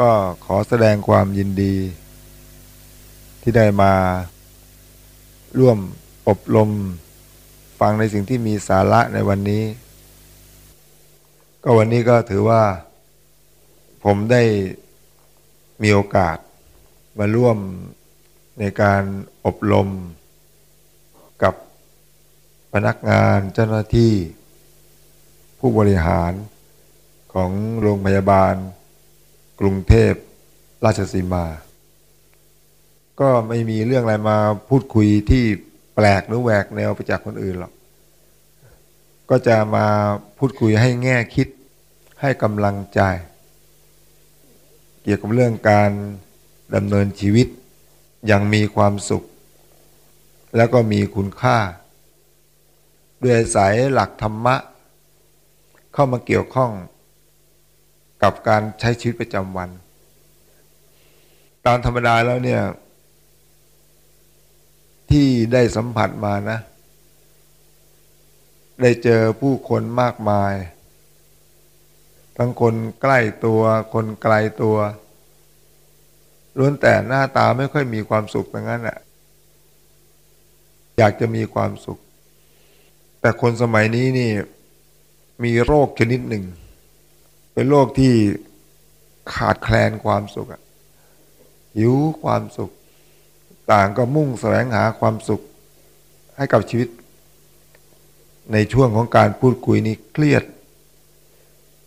ก็ขอแสดงความยินดี ที่ได้มา ร่วมอบรม ฟังในสิ่งที่มีสาระในวันนี้ ก็วันนี้ก็ถือว่า ผมได้มีโอกาส มาร่วมในการอบรม กับพนักงานเจ้าหน้าที่ ผู้บริหารของโรงพยาบาล กรุงเทพราชสีมา ก็ไม่มีเรื่องอะไรมาพูดคุยที่แปลกหรือแหวกแนวไปจากคนอื่นหรอก ก็จะมาพูดคุยให้แง่คิดให้กำลังใจ เกี่ยวกับเรื่องการดำเนินชีวิตอย่างมีความสุข แล้วก็มีคุณค่า ด้วยอายหลักธรรมะ เข้ามาเกี่ยวข้อง กับการใช้ชีวิตประจำวัน ตามธรรมดาแล้วเนี่ย ที่ได้สัมผัสมานะ ได้เจอผู้คนมากมาย ทั้งคนใกล้ตัวคนไกลตัวล้วนแต่หน้าตาไม่ค่อยมีความสุขอย่างนั้นแหละอยากจะมีความสุข แต่คนสมัยนี้นี่ มีโรคชนิดหนึ่ง เป็นโรคที่ขาดแคลนความสุขหิวความสุข ต่างก็มุ่งแสวงหาความสุข ให้กับชีวิต ในช่วงของการพูดคุยนี้เครียด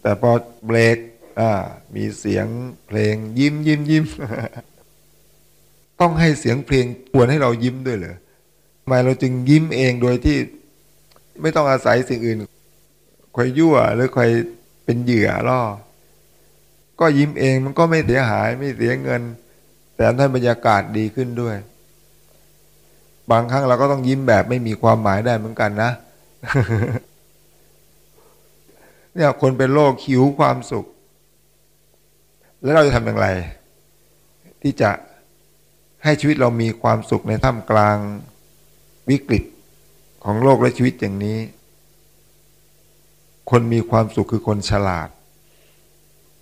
แต่พอเบรกมีเสียงเพลงยิ้มยิ้มยิ้มต้องให้เสียงเพลงควรให้เรายิ้มด้วยเหรอทำไมเราจึงยิ้มเองโดยที่ไม่ต้องอาศัยสิ่งอื่นคอยยั่วหรือคอย เป็นเหยื่อล่อ ก็ยิ้มเองมันก็ไม่เสียหายไม่เสียเงิน แต่ทำให้บรรยากาศดีขึ้นด้วย บางครั้งเราก็ต้องยิ้มแบบไม่มีความหมายได้เหมือนกันนะ เนี่ยคนเป็นโรคหิวความสุข แล้วเราจะทำอย่างไร ที่จะให้ชีวิตเรามีความสุขในท่ามกลางวิกฤตของโลกและชีวิตอย่างนี้ คนมีความสุขคือคนฉลาด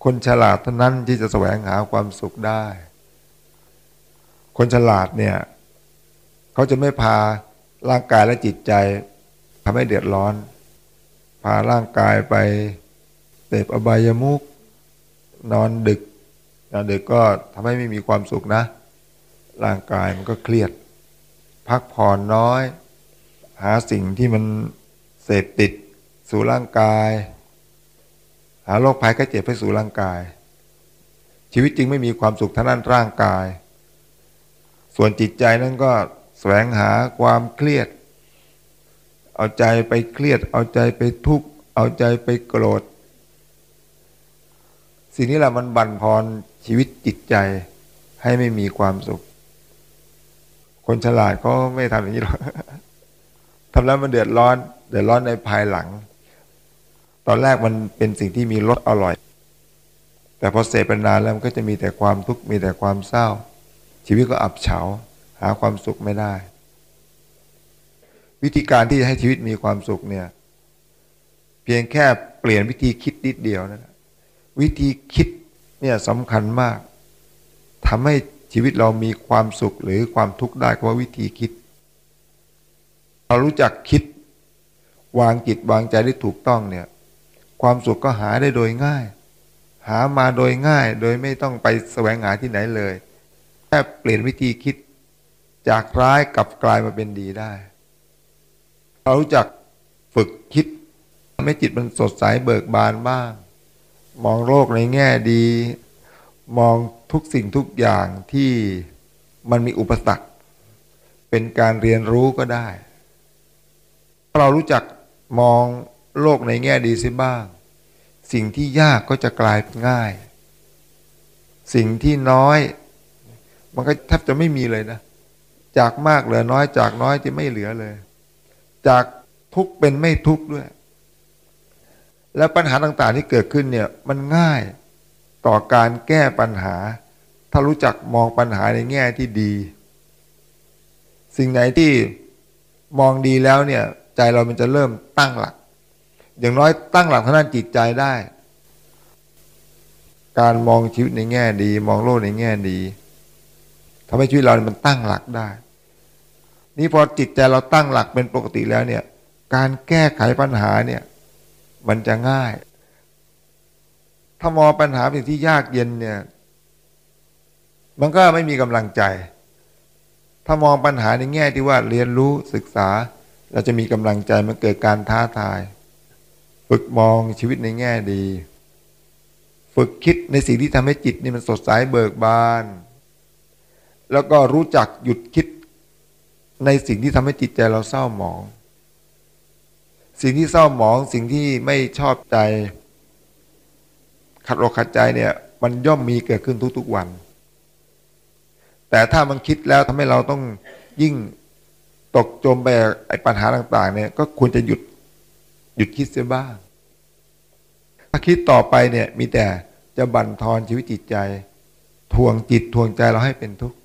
คนฉลาดเท่านั้นที่จะแสวงหาความสุขได้ คนฉลาดเนี่ยเขาจะไม่พาร่างกายและจิตใจทำให้เดือดร้อน พาร่างกายไปเสพอบายามุกนอนดึกนอนดึกก็ทำให้ไม่มีความสุขนะ ร่างกายมันก็เครียด พักผ่อนน้อย หาสิ่งที่มันเสพติด สู่ร่างกาย หาโรคภัยไข้เจ็บให้สู่ร่างกาย ชีวิตจริงไม่มีความสุขทั้งนั้นร่างกาย ส่วนจิตใจนั้นก็แสวงหาความเครียด เอาใจไปเครียด เอาใจไปทุกข์ เอาใจไปโกรธ สิ่งนี้แหละมันบั่นทอนชีวิตจิตใจให้ไม่มีความสุข คนฉลาดก็ไม่ทำอย่างนี้หรอกทำแล้วมันเดือดร้อน เดือดร้อนในภายหลัง ตอนแรกมันเป็นสิ่งที่มีรสอร่อย แต่พอเสพเป็นนานแล้วมันก็จะมีแต่ความทุกข์มีแต่ความเศร้า ชีวิตก็อับเฉา หาความสุขไม่ได้ วิธีการที่จะให้ชีวิตมีความสุขเนี่ย เพียงแค่เปลี่ยนวิธีคิดนิดเดียวนะวิธีคิดเนี่ยสำคัญมากทำให้ชีวิตเรามีความสุขหรือความทุกข์ได้เพราะวิธีคิด เรารู้จักคิดวางจิตวางใจได้ถูกต้องเนี่ย ความสุขก็หาได้โดยง่าย หามาโดยง่าย โดยไม่ต้องไปแสวงหาที่ไหนเลย แค่เปลี่ยนวิธีคิด จากร้ายกลับกลายมาเป็นดีได้เรารู้จักฝึกคิดทำให้จิตมันสดใสเบิกบานบ้าง มองโลกในแง่ดี มองทุกสิ่งทุกอย่างที่มันมีอุปสรรค เป็นการเรียนรู้ก็ได้ เรารู้จักมอง โลกในแง่ดีสิบ้าง สิ่งที่ยากก็จะกลายเป็นง่าย สิ่งที่น้อย มันก็แทบจะไม่มีเลยนะ จากมากเหลือน้อยจากน้อยจะไม่เหลือเลย จากทุกเป็นไม่ทุกด้วย แล้วปัญหาต่างๆที่เกิดขึ้นเนี่ยมันง่ายต่อการแก้ปัญหา ถ้ารู้จักมองปัญหาในแง่ที่ดี สิ่งไหนที่มองดีแล้วเนี่ย ใจเรามันจะเริ่มตั้งหลัก อย่างน้อยตั้งหลักทางด้านจิตใจได้ การมองชีวิตในแง่ดี มองโลกในแง่ดีทำให้ชีวิตเรามันตั้งหลักได้ นี่พอจิตใจเราตั้งหลักเป็นปกติแล้วเนี่ย การแก้ไขปัญหาเนี่ย มันจะง่าย ถ้ามองปัญหาเป็นที่ยากเย็นเนี่ย มันก็ไม่มีกำลังใจ ถ้ามองปัญหาในแง่ที่ว่าเรียนรู้ศึกษา เราจะมีกำลังใจมันเกิดการท้าทาย ฝึกมองชีวิตในแง่ดี ฝึกคิดในสิ่งที่ทำให้จิตนี่มันสดใสเบิกบาน แล้วก็รู้จักหยุดคิดในสิ่งที่ทำให้จิตใจเราเศร้าหมอง สิ่งที่เศร้าหมองสิ่งที่ไม่ชอบใจ ขัดอกขัดใจเนี่ย มันย่อมมีเกิดขึ้นทุกๆวัน แต่ถ้ามันคิดแล้วทำให้เราต้องยิ่งตกจมไปไอ้ปัญหาต่าง ๆ เนี่ย ก็ควรจะหยุดหยุดคิดเสียบ้าง ถ้าคิดต่อไปเนี่ย มีแต่จะบั่นทอนชีวิตจิตใจ ทวงจิตทวงใจเราให้เป็นทุกข์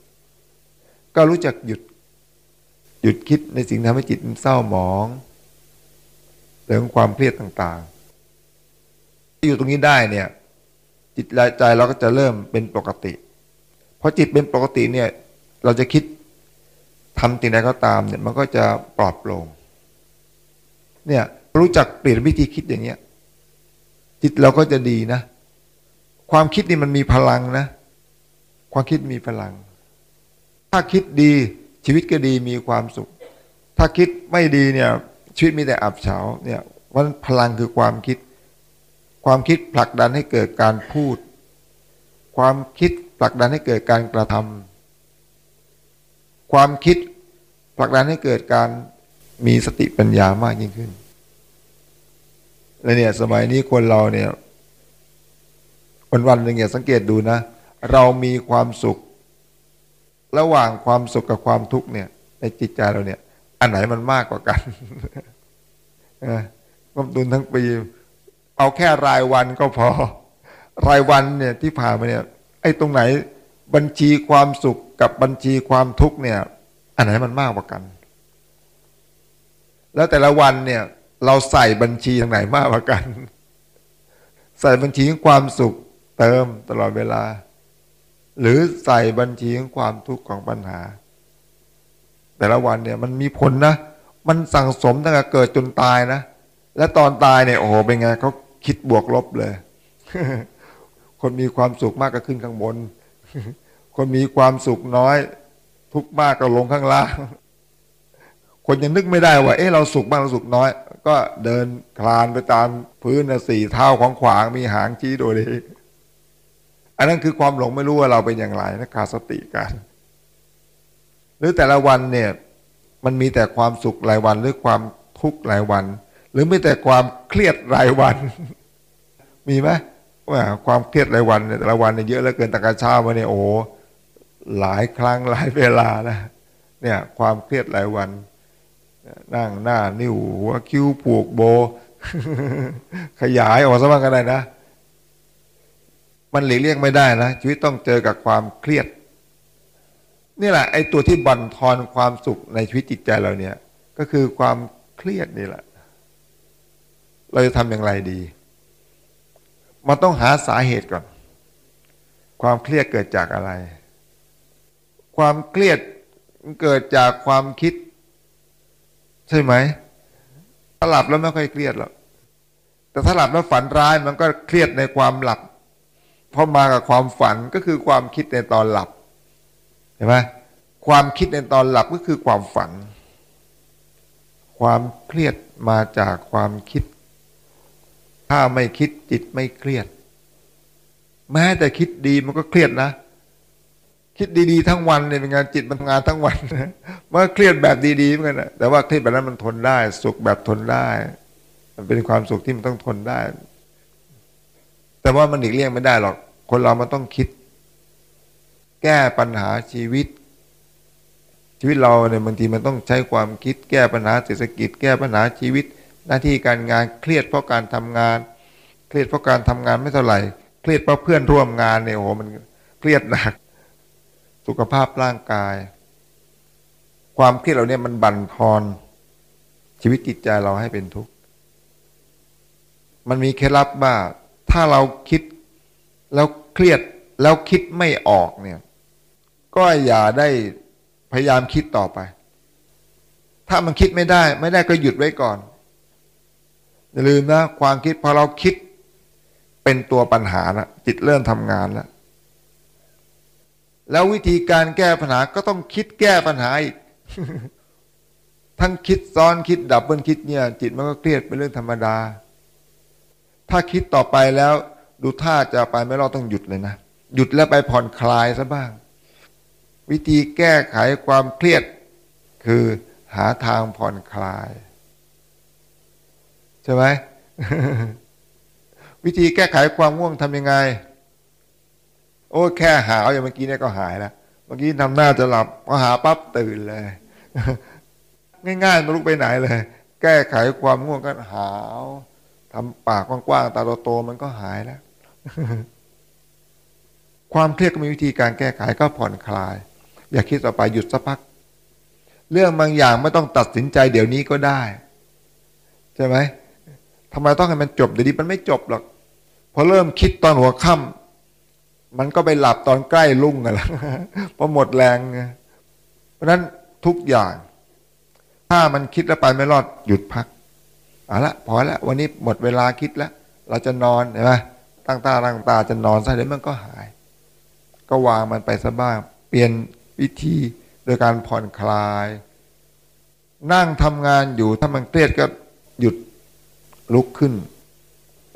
ก็รู้จักหยุด หยุดคิดในสิ่งทำให้จิตเศร้าหมองเรื่องความเครียดต่างๆ ที่อยู่ตรงนี้ได้เนี่ย จิตใจเราก็จะเริ่มเป็นปกติพอจิตเป็นปกติเนี่ย เราจะคิดทำสิ่งใดก็ตามเนี่ย มันก็จะปลอดโปร่งเนี่ยรู้จักเปลี่ยนวิธีคิดอย่างเงี้ย จิตเราก็จะดีนะ ความคิดนี่มันมีพลังนะ ความคิดมีพลัง ถ้าคิดดีชีวิตก็ดีมีความสุข ถ้าคิดไม่ดีเนี่ย ชีวิตมีแต่อับเฉาเนี่ยวันพลังคือความคิด ความคิดผลักดันให้เกิดการพูด ความคิดผลักดันให้เกิดการกระทำความคิดผลักดันให้เกิดการมีสติปัญญามากยิ่งขึ้น และเนี่ย สมัยนี้คนเราเนี่ย วันวันหนึ่งเนี่ยสังเกตดูนะ เรามีความสุข ระหว่างความสุขกับความทุกข์เนี่ย ในจิตใจเราเนี่ย อันไหนมันมากกว่ากันก้มตุนทั้งปี เอาแค่รายวันก็พอ รายวันเนี่ยที่ผ่านมาเนี่ย ไอ้ตรงไหนบัญชีความสุขกับบัญชีความทุกข์เนี่ย อันไหนมันมากกว่ากัน แล้วแต่ละวันเนี่ย เราใส่บัญชีทางไหนมากกว่ากัน ใส่บัญชีของความสุขเติมตลอดเวลา หรือใส่บัญชีของความทุกข์ของปัญหา แต่ละวันเนี่ยมันมีผลนะ มันสั่งสมตั้งแต่เกิดจนตายนะ และตอนตายเนี่ยโอ้โหเป็นไงเขาคิดบวกลบเลย คนมีความสุขมากก็ขึ้นข้างบน คนมีความสุขน้อย ทุกมากก็ลงข้างล่าง คนยังนึกไม่ได้ว่า เอ๊ะเราสุขบ้างเราสุขน้อย ก็เดินคลานไปตามพื้นสี่เท้าของขวางมีหางชี้โดยดีอันนั้นคือความหลงไม่รู้ว่าเราเป็นอย่างไรนะขาดสติกัน หรือแต่ละวันเนี่ยมันมีแต่ความสุขรายวันหรือความทุกข์รายวัน หรือไม่แต่ความเครียดรายวัน มีไหมว่าความเครียดรายวันแต่ละวันเนี่ยเยอะเหลือเกินตะกาเช้ามาเนี่ยโอ้หลายครั้งหลายเวลานะเนี่ยความเครียดรายวัน นั่งหน้า นิ้วหัวคิ้วผูกโบ ขยายออกซะบ้างก็ได้นะ มันหลีกเลี่ยงไม่ได้นะชีวิตต้องเจอกับความเครียด นี่แหละ ไอ้ตัวที่บั่นทอนความสุขในชีวิตจิตใจเราเนี่ย ก็คือความเครียดนี่แหละ เราจะทำอย่างไรดีมันต้องหาสาเหตุก่อน ความเครียดเกิดจากอะไร ความเครียดเกิดจากความคิด ใช่ไหมถ้าหลับแล้วไม่ค่อยเครียดหรอกแต่ถ้าหลับแล้วฝันร้ายมันก็เครียดในความหลับเพราะมากับความฝันก็คือความคิดในตอนหลับเห็นไหมความคิดในตอนหลับก็คือความฝัน ความเครียดมาจากความคิด ถ้าไม่คิดจิตไม่เครียด แม้แต่คิดดีมันก็เครียดนะ คิดดีๆทั้งวันเนี่ยเป็นงานจิตมันทำงานทั้งวันมันเครียดแบบดีๆเหมือนกันนะแต่ว่าเครียดแบบนั้นมันทนได้ สุขแบบทนได้ มันเป็นความสุขที่มันต้องทนได้ แต่ว่ามันหลีกเลี่ยงไม่ได้หรอก คนเรามันต้องคิด แก้ปัญหาชีวิต ชีวิตเราเนี่ยบางทีมันต้องใช้ความคิด แก้ปัญหาเศรษฐกิจ แก้ปัญหาชีวิต หน้าที่การงานเครียดเพราะการทำงาน เครียดเพราะการทำงานไม่เท่าไหร่ เครียดเพราะเพื่อนร่วมงานเนี่ยโอ้โหมันเครียดหนัก สุขภาพร่างกาย ความเครียดเราเนี่ยมันบั่นทอน ชีวิตจิตใจเราให้เป็นทุกข์ มันมีเคล็ดลับว่าถ้าเราคิดแล้วเครียดแล้วคิดไม่ออกเนี่ย ก็อย่าได้พยายามคิดต่อไป ถ้ามันคิดไม่ได้ ไม่ได้ก็หยุดไว้ก่อน อย่าลืมนะ ความคิดพอเราคิดเป็นตัวปัญหาละจิตเริ่มทำงานแล้ว แล้ววิธีการแก้ปัญหาก็ต้องคิดแก้ปัญหาอีกทั้งคิดซ้อนคิดดับเบิลคิดเนี่ย จิตมันก็เครียดเป็นเรื่องธรรมดา ถ้าคิดต่อไปแล้ว ดูท่าจะไปไม่รอดต้องหยุดเลยนะ หยุดแล้วไปผ่อนคลายซะบ้าง วิธีแก้ไขความเครียด คือหาทางผ่อนคลาย ใช่ไหมวิธีแก้ไขความง่วงทำยังไง โอ้แค่หาวอย่างเมื่อกี้เนี่ยก็หายแล้วเมื่อกี้ทำหน้าจะหลับพอหาปั๊บตื่นเลย ง่ายๆไม่ลุกไปไหนเลย แก้ไขความง่วงก็หาวทำปากกว้างๆตาโตๆมันก็หายแล้ว ความเครียดก็มีวิธีการแก้ไขก็ผ่อนคลาย อย่าคิดต่อไปหยุดสักพัก เรื่องบางอย่างไม่ต้องตัดสินใจเดี๋ยวนี้ก็ได้ ใช่ไหมทำไมต้องให้มันจบเดี๋ยวนี้มันไม่จบหรอกพอเริ่มคิดตอนหัวค่ำ มันก็ไปหลับตอนใกล้รุ่งกันแล้วพอหมดแรงเพราะฉะนั้นทุกอย่าง ถ้ามันคิดแล้วไปไม่รอดหยุดพักเอาละพอละวันนี้หมดเวลาคิดแล้ว เราจะนอนเห็นไหมตั้งตาตั้งตาจะนอนซะเดี๋ยวมันก็หาย ก็วางมันไปซะบ้าง เปลี่ยนวิธีโดยการผ่อนคลาย นั่งทำงานอยู่ถ้ามันเครียดก็หยุดลุกขึ้น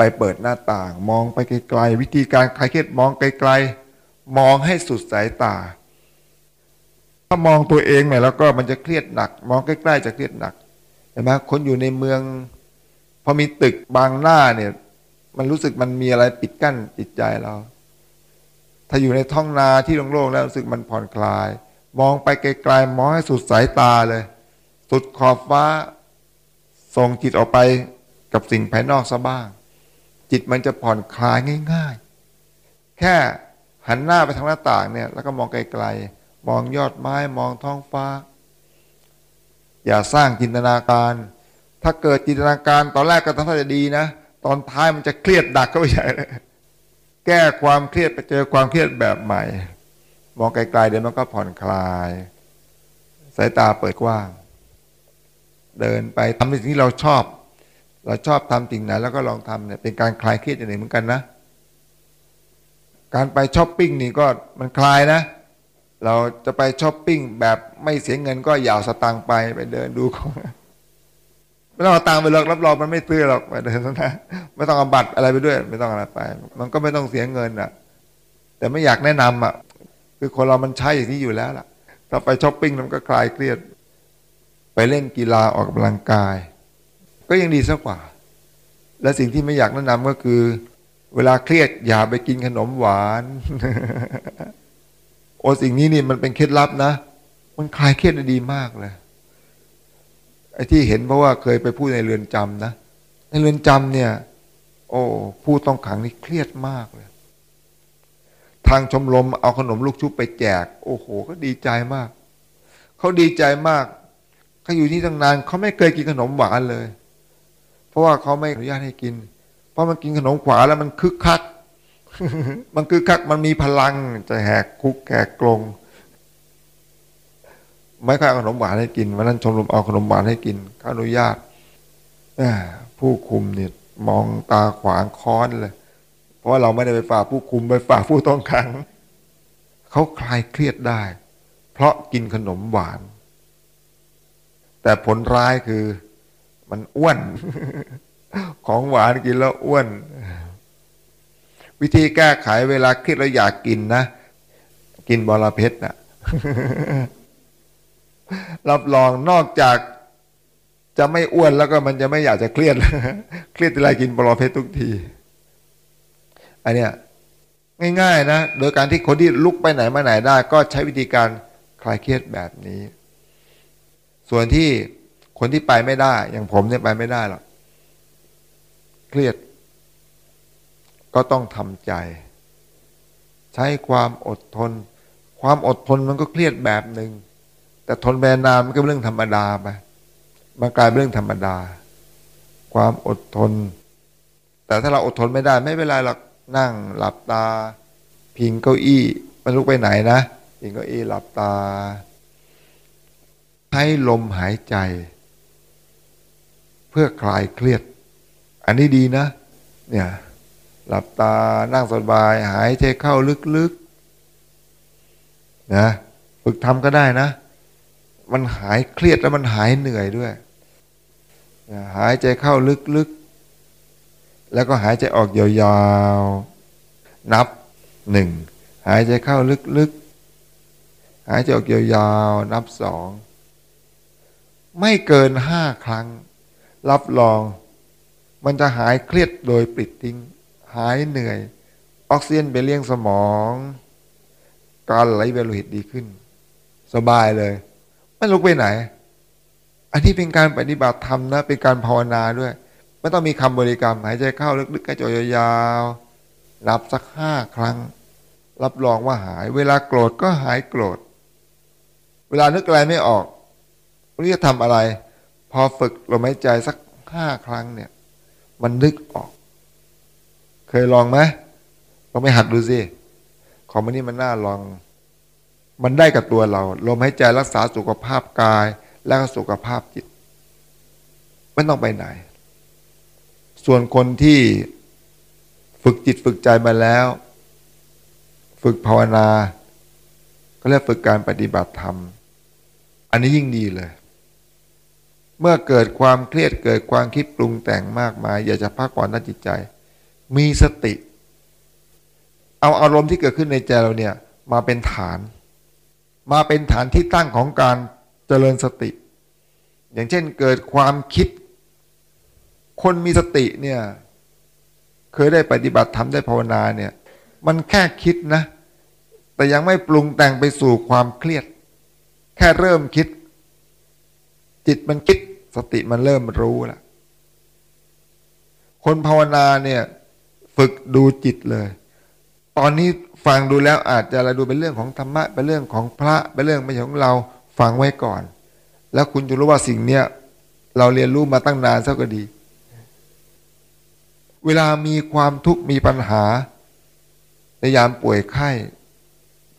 ไปเปิดหน้าต่าง มองไปไกลๆวิธีการคลายเครียดมองไกลๆมองให้สุดสายตา ถ้ามองตัวเองเนี่ยแล้วก็มันจะเครียดหนัก มองใกล้ๆจะเครียดหนักเห็นไหมคนอยู่ในเมือง พอมีตึกบางหน้าเนี่ย มันรู้สึกมันมีอะไรปิดกั้นจิตใจเรา ถ้าอยู่ในท้องนาที่โล่งๆแล้วรู้สึกมันผ่อนคลาย มองไปไกลๆมองให้สุดสายตาเลย สุดขอบฟ้าส่งจิตออกไปกับสิ่งภายนอกซะบ้าง จิตมันจะผ่อนคลายง่าย ๆ แค่หันหน้าไปทางหน้าต่างเนี่ย แล้วก็มองไกลๆ มองยอดไม้มองท้องฟ้า อย่าสร้างจินตนาการ ถ้าเกิดจินตนาการตอนแรกก็ต้องจะดีนะ ตอนท้ายมันจะเครียดดักเข้าไปใหญ่เลยแก้ความเครียดไปเจอความเครียดแบบใหม่ มองไกลๆเดี๋ยวมันก็ผ่อนคลาย สายตาเปิดกว้าง เดินไปทำในสิ่งที่เราชอบ เราชอบทำสิ่งไหนแล้วก็ลองทำเนี่ยเป็นการคลายเครียดอย่างหนึ่งเหมือนกันนะ การไปช้อปปิ้งนี่ก็มันคลายนะ เราจะไปช้อปปิ้งแบบไม่เสียเงินก็อย่าสตางค์ไปไปเดินดูของไม่ต้องเอาตังค์ไปหรอกรับรองมันไม่ตื้อหรอกไปเดินนะไม่ต้องเอาบัตรอะไรไปด้วย ไม่ต้องอะไรไป มันก็ไม่ต้องเสียเงินอะ แต่ไม่อยากแนะนำอะคือคนเรามันใช้อย่างนี้อยู่แล้วล่ะ ถ้าไปช้อปปิ้งมันก็คลายเครียด ไปเล่นกีฬาออกกำลังกาย ก็ยังดีสักกว่า และสิ่งที่ไม่อยากแนะนำก็คือ เวลาเครียดอย่าไปกินขนมหวาน โอ้สิ่งนี้นี่มันเป็นเคล็ดลับนะ มันคลายเครียดได้ดีมากเลยไอ้ที่เห็นเพราะว่าเคยไปพูดในเรือนจำนะในเรือนจำเนี่ย โอ้ผู้ต้องขังนี่เครียดมากเลย ทางชมรมเอาขนมลูกชุบไปแจก โอ้โหก็ดีใจมาก เขาดีใจมากเขาอยู่ที่ตั้งนานเขาไม่เคยกินขนมหวานเลย เพราะว่าเขาไม่อนุญาตให้กิน เพราะมันกินขนมขวาแล้วมันคึกคัก มันคึกคักมันมีพลังจะแหกคุกแหกกลง ไม่ค่อยเอาขนมหวานให้กินวันนั้นชมรมเอาขนมหวานให้กินเขาอนุญาตผู้คุมเนี่ยมองตาขวางค้อนเลย เพราะเราไม่ได้ไปฝ่าผู้คุมไปฝ่าผู้ต้องขังเขาคลายเครียดได้ เพราะกินขนมหวาน แต่ผลร้ายคือ มันอ้วน ของหวานกินแล้วอ้วน วิธีแก้ไขเวลาคิดแล้วอยากกินนะ กินบอระเพ็ดนะรับรองนอกจากจะไม่อ้วนแล้วก็มันจะไม่อยากจะเครียด เครียดอะไรกินบอระเพ็ดทุกที อันเนี้ยง่ายๆนะ โดยการที่คนที่ลุกไปไหนมาไหนได้ ก็ใช้วิธีการคลายเครียดแบบนี้ ส่วนที่ คนที่ไปไม่ได้ อย่างผมเนี่ยไปไม่ได้หรอกเครียด ก็ต้องทำใจ ใช้ความอดทน ความอดทนมันก็เครียดแบบหนึ่งแต่ทนไปนานมันก็เป็นเรื่องธรรมดาไปมันกลายเป็นเรื่องธรรมดา ความอดทน แต่ถ้าเราอดทนไม่ได้ ไม่เป็นไรหรอกนั่งหลับตา พิงเก้าอี้มันลุกไปไหนนะพิงเก้าอี้หลับตาให้ลมหายใจ เพื่อคลายเครียด อันนี้ดีนะ เนี่ยหลับตานั่งสบายหายใจเข้าลึกๆนะฝึกทำก็ได้นะ มันหายเครียดแล้วมันหายเหนื่อยด้วยหายใจเข้าลึกๆ แล้วก็หายใจออกยาวๆ นับหนึ่งหายใจเข้าลึกๆ หายใจออกยาวๆ นับสอง ไม่เกินห้าครั้ง รับรอง มันจะหายเครียดโดยปิดทิ้ง หายเหนื่อย ออกซิเจนไปเลี้ยงสมอง การไหลเวียนโลหิตดีขึ้น สบายเลย ไม่ลุกไปไหน อันนี้เป็นการปฏิบัติธรรมนะ เป็นการภาวนาด้วยไม่ต้องมีคำบริกรรม หายใจเข้าลึกๆหายใจยาวๆนับสักห้าครั้ง รับรองว่าหาย เวลาโกรธก็หายโกรธ เวลานึกอะไรไม่ออกไม่รู้จะทำอะไร พอฝึกลมหายใจสักห้าครั้งเนี่ย มันนึกออก เคยลองไหมลองไปหัดดูสิของมันนี่มันน่าลอง มันได้กับตัวเรา ลมหายใจรักษาสุขภาพกาย แล้วก็สุขภาพจิตไม่ต้องไปไหน ส่วนคนที่ฝึกจิตฝึกใจมาแล้ว ฝึกภาวนา ก็เรียกฝึกการปฏิบัติธรรม อันนี้ยิ่งดีเลย เมื่อเกิดความเครียดเกิดความคิดปรุงแต่งมากมาย อยากจะพักผ่อนด้านจิตใจ มีสติ เอาอารมณ์ที่เกิดขึ้นในใจเราเนี่ย มาเป็นฐาน มาเป็นฐานที่ตั้งของการเจริญสติ อย่างเช่นเกิดความคิด คนมีสติเนี่ย เคยได้ปฏิบัติทำได้ภาวนาเนี่ย มันแค่คิดนะ แต่ยังไม่ปรุงแต่งไปสู่ความเครียด แค่เริ่มคิดจิตมันคิด สติมันเริ่มรู้ล้วคนภาวนาเนี่ย ฝึกดูจิตเลย ตอนนี้ฟังดูแล้วอาจจะอะไรดูเป็นเรื่องของธรรมะเป็นเรื่องของพระเป็นเรื่องไม่ใช่ของเราฟังไว้ก่อน แล้วคุณจะรู้ว่าสิ่งเนี้ยเราเรียนรู้มาตั้งนานสักก็ดี เวลามีความทุกข์มีปัญหาในยามป่วยไข้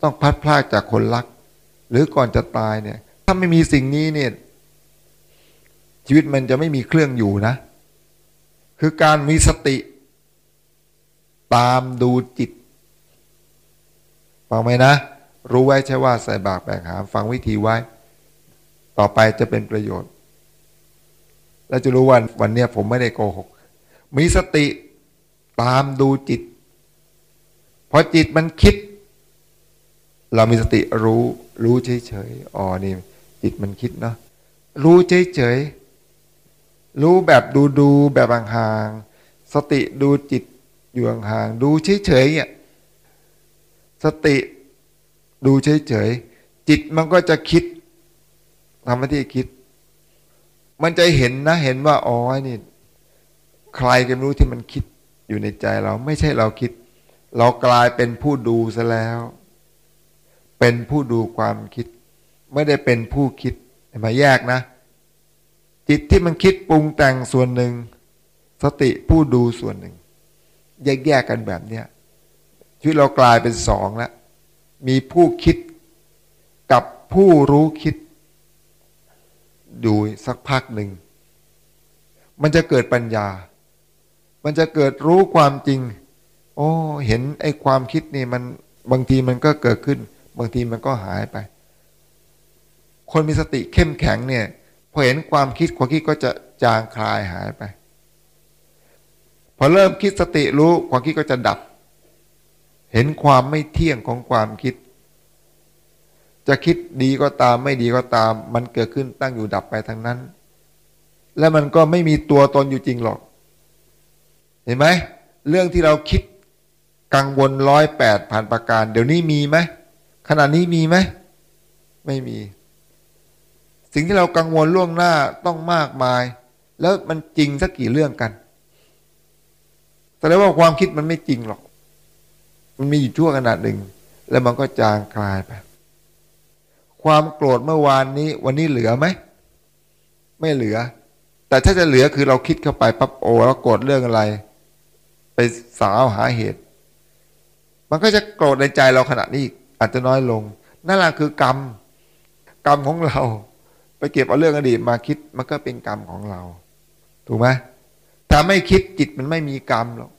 ต้องพัดพลากจากคนรัก หรือก่อนจะตายเนี่ย ถ้าไม่มีสิ่งนี้เนี่ย ชีวิตมันจะไม่มีเครื่องอยู่นะ คือการมีสติ ตามดูจิตฟังไหมนะ รู้ไว้ใช่ว่าใส่บากแบกหามฟังวิธีไว้ ต่อไปจะเป็นประโยชน์ แล้วจะรู้ว่าวันนี้ผมไม่ได้โกหก มีสติตามดูจิตพอจิตมันคิด เรามีสติรู้ รู้เฉยๆอ๋อนี่จิตมันคิดเนาะรู้เฉยๆ รู้แบบดูดูแบบห่างๆสติดูจิตอยู่ห่างๆดูเฉยๆเนี่ยสติดูเฉยๆจิตมันก็จะคิดทำหน้าที่คิด มันจะเห็นนะเห็นว่าอ๋อนี่ใครก็รู้ที่มันคิดอยู่ในใจเราไม่ใช่เราคิด เรากลายเป็นผู้ดูซะแล้ว เป็นผู้ดูความคิด ไม่ได้เป็นผู้คิดมาแยกนะ จิตที่มันคิดปรุงแต่งส่วนหนึ่ง สติผู้ดูส่วนหนึ่ง แยกแยกกันแบบเนี้ยชีวิตเรากลายเป็นสองแล้วมีผู้คิดกับผู้รู้คิดดูสักพักหนึ่ง มันจะเกิดปัญญา มันจะเกิดรู้ความจริง โอ้เห็นไอ้ความคิดนี่มันบางทีมันก็เกิดขึ้น บางทีมันก็หายไป คนมีสติเข้มแข็งเนี่ย พอเห็นความคิดความคิดก็จะจางคลายหายไป พอเริ่มคิดสติรู้ความคิดก็จะดับ เห็นความไม่เที่ยงของความคิด จะคิดดีก็ตามไม่ดีก็ตาม มันเกิดขึ้นตั้งอยู่ดับไปทั้งนั้น และมันก็ไม่มีตัวตนอยู่จริงหรอก เห็นไหมเรื่องที่เราคิดกังวลร้อยแปดผ่านประการ เดี๋ยวนี้มีไหมขณะนี้มีไหมไม่มี สิ่งที่เรากังวลล่วงหน้าต้องมากมาย แล้วมันจริงสักกี่เรื่องกันแต่แล้วว่าความคิดมันไม่จริงหรอก มันมีอยู่ชั่วขนาดหนึ่ง แล้วมันก็จางคลายไป ความโกรธเมื่อวานนี้ วันนี้เหลือไหม ไม่เหลือ แต่ถ้าจะเหลือคือเราคิดเข้าไปปั๊บโอ้แล้วโกรธเรื่องอะไร ไปสาวหาเหตุ มันก็จะโกรธในใจเราขณะนี้อาจจะน้อยลง นั่นแหละคือกรรม กรรมของเรา ไปเก็บเอาเรื่องอดีตมาคิดมันก็เป็นกรรมของเรา ถูกไหมถ้าไม่คิดจิตมันไม่มีกรรมหรอก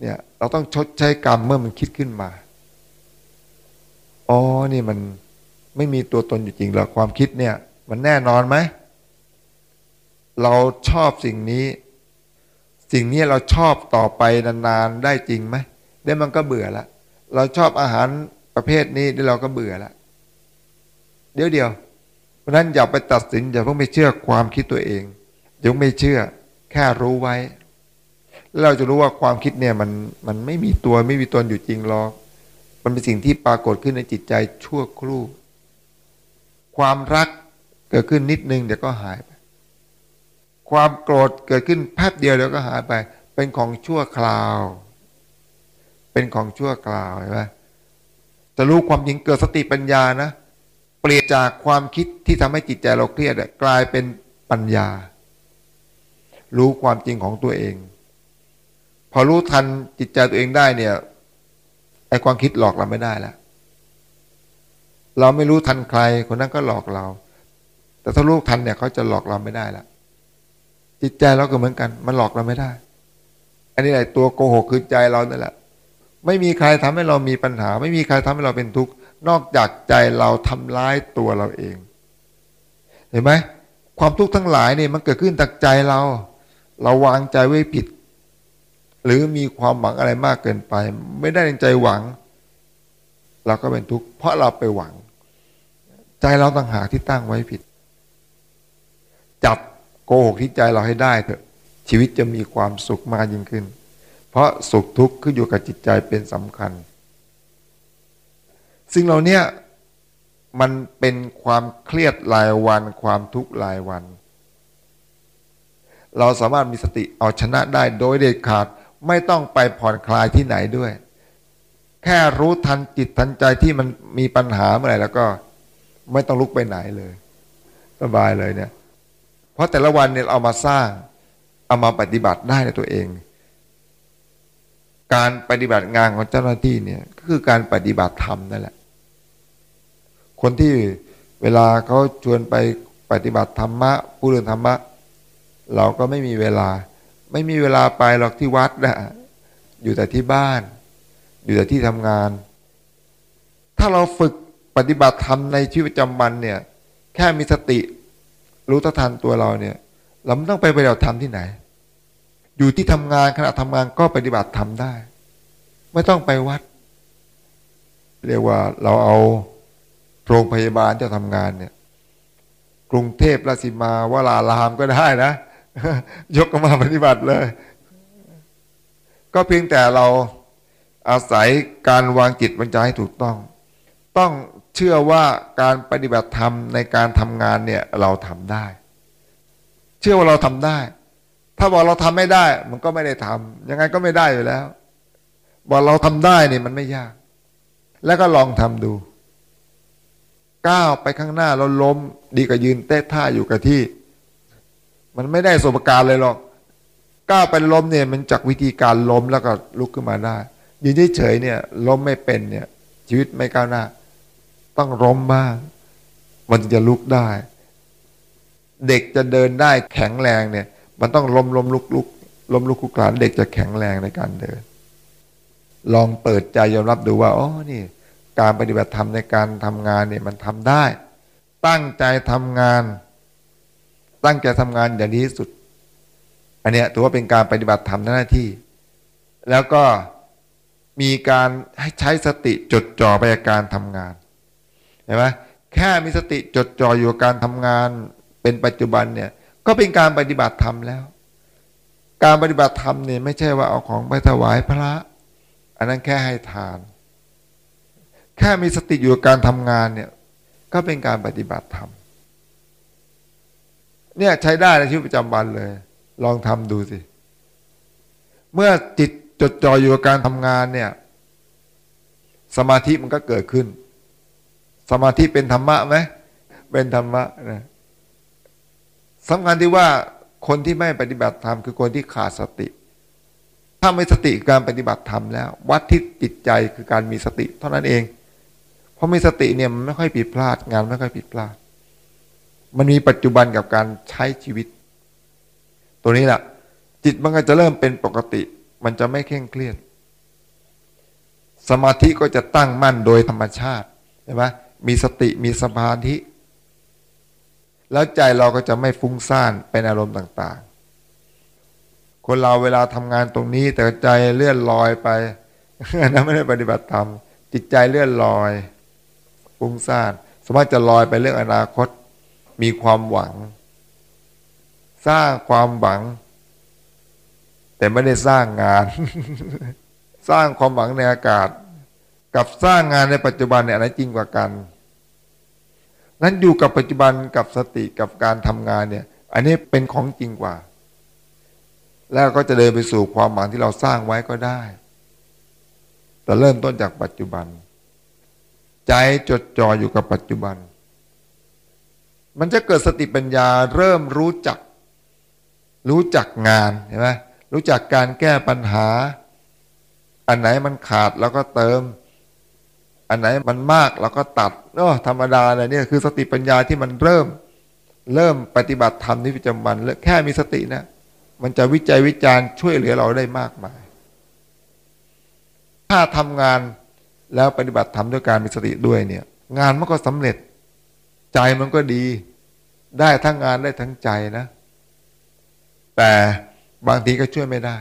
เนี่ย เราต้องชดใช้กรรมเมื่อมันคิดขึ้นมาอ๋อนี่มันไม่มีตัวตนอยู่จริงหรอกความคิดเนี่ย มันแน่นอนไหมเราชอบสิ่งนี้ สิ่งนี้เราชอบต่อไปนานๆได้จริงไหมเดี๋ยวมันก็เบื่อละเราชอบอาหารประเภทนี้เดี๋ยวเราก็เบื่อละเดี๋ยวเดียว เพราะนั้นอย่าไปตัดสินอย่าเพิ่งไปเชื่อความคิดตัวเองยังไม่เชื่อ แค่รู้ไว้ แล้วเราจะรู้ว่าความคิดเนี่ยมันมันไม่มีตัวไม่มีตนอยู่จริงหรอก มันเป็นสิ่งที่ปรากฏขึ้นในจิตใจชั่วครู่ ความรักเกิดขึ้นนิดนึงเดี๋ยวก็หายไป ความโกรธเกิดขึ้นแป๊บเดียวเดี๋ยวก็หายไป เป็นของชั่วคราว เป็นของชั่วคราวเห็นไหมจะรู้ความจริงเกิดสติปัญญานะเปลี่ยนจากความคิดที่ทำให้จิตใจเราเครียดกลายเป็นปัญญา รู้ความจริงของตัวเอง พอรู้ทันจิตใจตัวเองได้เนี่ยไอ้ความคิดหลอกเราไม่ได้แล้วเราไม่รู้ทันใคร คนนั้นก็หลอกเรา แต่ถ้ารู้ทันเนี่ยเขาจะหลอกเราไม่ได้แล้วจิตใจเราก็เหมือนกัน มันหลอกเราไม่ได้ อันนี้แหละตัวโกหกคือใจเรานั่นแหละ ไม่มีใครทำให้เรามีปัญหา ไม่มีใครทำให้เราเป็นทุกข์ นอกจากใจเราทำร้ายตัวเราเอง เห็นไหมความทุกข์ทั้งหลายเนี่ยมันเกิดขึ้นจากใจเรา เราวางใจไว้ผิด หรือมีความหวังอะไรมากเกินไป ไม่ได้ในใจหวัง เราก็เป็นทุกข์เพราะเราไปหวัง ใจเราต่างหากที่ตั้งไว้ผิด จับโกหกที่ใจเราให้ได้เถอะ ชีวิตจะมีความสุขมากยิ่งขึ้น เพราะสุขทุกข์ขึ้นอยู่กับจิตใจเป็นสำคัญ สิ่งเหล่านี้มันเป็นความเครียดรายวัน ความทุกข์รายวัน เราสามารถมีสติเอาชนะได้โดยเด็ดขาดไม่ต้องไปผ่อนคลายที่ไหนด้วย แค่รู้ทันจิตทันใจที่มันมีปัญหาเมื่อไหร่แล้วก็ไม่ต้องลุกไปไหนเลย สบายเลยเนี่ย เพราะแต่ละวันเนี่ยเอามาสร้าง เอามาปฏิบัติได้ในตัวเอง การปฏิบัติงานของเจ้าหน้าที่เนี่ยก็คือการปฏิบัติธรรมนั่นแหละ คนที่เวลาเขาชวนไปปฏิบัติธรรมะ ผู้เรียนธรรมะ เราก็ไม่มีเวลา ไม่มีเวลาไปหรอกที่วัดนะอยู่แต่ที่บ้าน อยู่แต่ที่ทำงาน ถ้าเราฝึกปฏิบัติธรรมในชีวิตประจำวันเนี่ย แค่มีสติรู้ทันตัวเราเนี่ย เราไม่ต้องไปปฏิบัติธรรมที่ไหน อยู่ที่ทำงานขณะทำงานก็ปฏิบัติธรรมได้ ไม่ต้องไปวัด เรียกว่าเราเอา โรงพยาบาลจะทำงานเนี่ย กรุงเทพราชิมาวลารามก็ได้นะ ยกมาปฏิบัติเลย ก็เพียงแต่เราอาศัยการวางจิตบรรจให้ถูกต้อง ต้องเชื่อว่าการปฏิบัติธรรมในการทำงานเนี่ยเราทำได้ เชื่อว่าเราทำได้ ถ้าบอกเราทำไม่ได้ มันก็ไม่ได้ทำยังไงก็ไม่ได้อยู่แล้ว บอกเราทำได้เนี่ยมันไม่ยาก แล้วก็ลองทำดู ก้าวไปข้างหน้าแล้วล้ม ดีกว่ายืนเต้ท่าอยู่กับที่ มันไม่ได้สมการเลยหรอกก้าวไปล้มเนี่ยมันจากวิธีการล้มแล้วก็ลุกขึ้นมาได้ยืนเฉยเนี่ยล้มไม่เป็นเนี่ย ชีวิตไม่ก้าวหน้า ต้องล้มบ้าง มันจะลุกได้ เด็กจะเดินได้แข็งแรงเนี่ย มันต้องล้มล้มลุกลุกล้มลุกคุกคลานเด็กจะแข็งแรงในการเดิน ลองเปิดใจยอมรับดูว่าอ๋อนี่ การปฏิบัติธรรมในการทำงานเนี่ยมันทำได้ ตั้งใจทำงาน ตั้งใจทำงานอย่างดีที่สุด อันเนี้ยถือว่าเป็นการปฏิบัติธรรมหน้าที่ แล้วก็มีการให้ใช้สติจดจ่อไปกับการทำงานเห็นไหมแค่มีสติจดจ่ออยู่กับการทำงานเป็นปัจจุบันเนี่ยก็เป็นการปฏิบัติธรรมแล้ว การปฏิบัติธรรมเนี่ยไม่ใช่ว่าเอาของไปถวายพระ อันนั้นแค่ให้ทาน ค่มีสติอยู่กับการทำงานเนี่ย ก็เป็นการปฏิบัติธรรมเนี่ยใช้ได้ในชีวิตประจำวันเลย ลองทำดูสิ เมื่อจิตจดจ่ออยู่กับการทำงานเนี่ย สมาธิมันก็เกิดขึ้น สมาธิเป็นธรรมะไหมเป็นธรรมะนะสำคัญที่ว่าคนที่ไม่ปฏิบัติธรรมคือคนที่ขาดสติ ถ้าไม่สติการปฏิบัติธรรมแล้ว วัดที่จิตใจคือการมีสติ เท่านั้นเอง ราะมีสติเนี่ยมันไม่ค่อยผิดพลาด งานไม่ค่อยผิดพลาด มันมีปัจจุบันกับการใช้ชีวิต ตัวนี้แหละจิตมันก็จะเริ่มเป็นปกติ มันจะไม่เคร่งเครียด สมาธิก็จะตั้งมั่นโดยธรรมชาติใช่ไหมมีสติมีสมาธิ แล้วใจเราก็จะไม่ฟุ้งซ่านเป็นอารมณ์ต่าง ๆ คนเราเวลาทำงานตรงนี้ แต่ใจเลื่อนลอยไปนั้นไม่ได้ปฏิบัติธรรมจิตใจเลื่อนลอย ฟุ้งซ่านสามารถจะลอยไปเรื่องอนาคต มีความหวัง สร้างความหวัง แต่ไม่ได้สร้างงาน สร้างความหวังในอากาศ กับสร้างงานในปัจจุบันเนี่ยอะไรจริงกว่ากัน นั้นอยู่กับปัจจุบันกับสติกับการทำงานเนี่ย อันนี้เป็นของจริงกว่า แล้วก็จะเดินไปสู่ความหวังที่เราสร้างไว้ก็ได้ แต่เริ่มต้นจากปัจจุบัน ใจจดจ่ออยู่กับปัจจุบัน มันจะเกิดสติปัญญาเริ่มรู้จัก รู้จักงานเห็นไหมรู้จักการแก้ปัญหา อันไหนมันขาดแล้วก็เติม อันไหนมันมากเราก็ตัดเนาะธรรมดาเลยเนี่ยคือสติปัญญาที่มันเริ่ม เริ่มปฏิบัติธรรมในประจำวันแค่มีสตินะมันจะวิจัยวิจารณ์ช่วยเหลือเราได้มากมาย ถ้าทำงาน แล้วปฏิบัติธรรมด้วยการมีสติด้วยเนี่ย งานมันก็สำเร็จ ใจมันก็ดี ได้ทั้งงานได้ทั้งใจนะ แต่บางทีก็ช่วยไม่ได้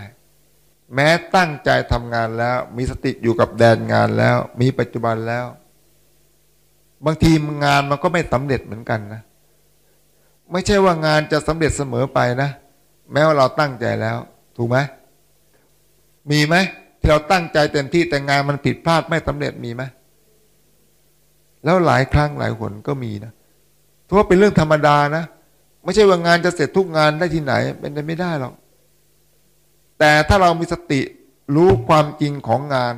แม้ตั้งใจทำงานแล้ว มีสติอยู่กับแดนงานแล้ว มีปัจจุบันแล้ว บางทีงานมันก็ไม่สำเร็จเหมือนกันนะ ไม่ใช่ว่างานจะสำเร็จเสมอไปนะ แม้ว่าเราตั้งใจแล้ว ถูกไหมมีไหม ที่เราตั้งใจเต็มที่แต่งานมันผิดพลาดไม่สำเร็จมีไหมแล้วหลายครั้งหลายหนก็มีนะเพราะว่าเป็นเรื่องธรรมดานะไม่ใช่ว่างานจะเสร็จทุกงานได้ที่ไหน เป็นไปไม่ได้หรอกแต่ถ้าเรามีสติรู้ความจริงของงาน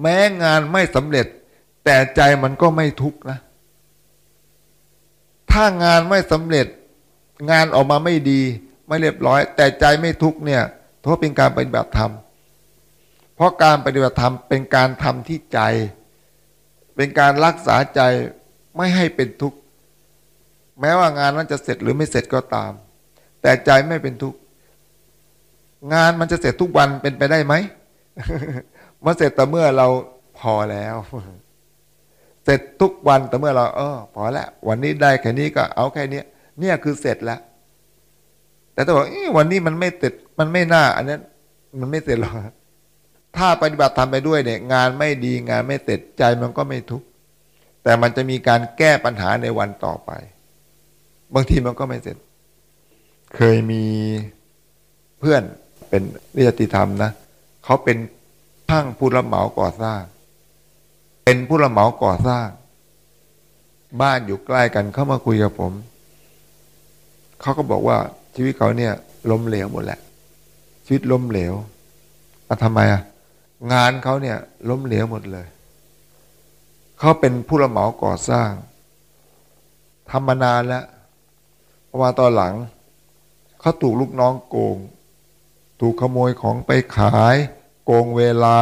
แม้งานไม่สำเร็จ แต่ใจมันก็ไม่ทุกข์นะ ถ้างานไม่สำเร็จ งานออกมาไม่ดี ไม่เรียบร้อย แต่ใจไม่ทุกข์เนี่ยเพราะเป็นการปฏิบัติธรรม เพราะการปฏิบัติธรรมเป็นการทำที่ใจ เป็นการรักษาใจไม่ให้เป็นทุกข์ แม้ว่างานนั้นจะเสร็จหรือไม่เสร็จก็ตาม แต่ใจไม่เป็นทุกข์ งานมันจะเสร็จทุกวันเป็นไปได้ไหมมันเสร็จแต่เมื่อเราพอแล้ว เสร็จทุกวันแต่เมื่อเราเออพอแล้ววันนี้ได้แค่นี้ก็เอาแค่นี้เนี่ยคือเสร็จแล้ว แต่ถ้าบอกวันนี้มันไม่เสร็จมันไม่น่า อันนี้มันไม่เสร็จหรอก ถ้าปฏิบัติทำไปด้วยเนี่ย งานไม่ดีงานไม่เสร็จใจมันก็ไม่ทุกข์แต่มันจะมีการแก้ปัญหาในวันต่อไป บางทีมันก็ไม่เสร็จ เคยมีเพื่อนเป็นวิทยธรรมนะเขาเป็นช่างผู้รับเหมาก่อสร้าง เป็นผู้รับเหมาก่อสร้าง บ้านอยู่ใกล้กันเข้ามาคุยกับผมเขาก็บอกว่าชีวิตเขาเนี่ยล้มเหลวหมดแหละชีวิตล้มเหลวอะทำไมอะ งานเขาเนี่ยล้มเหลวหมดเลย เขาเป็นผู้รับเหมาก่อสร้างทำมานานแล้วพอมาตอนหลัง เขาถูกลูกน้องโกง ถูกขโมยของไปขาย โกงเวลา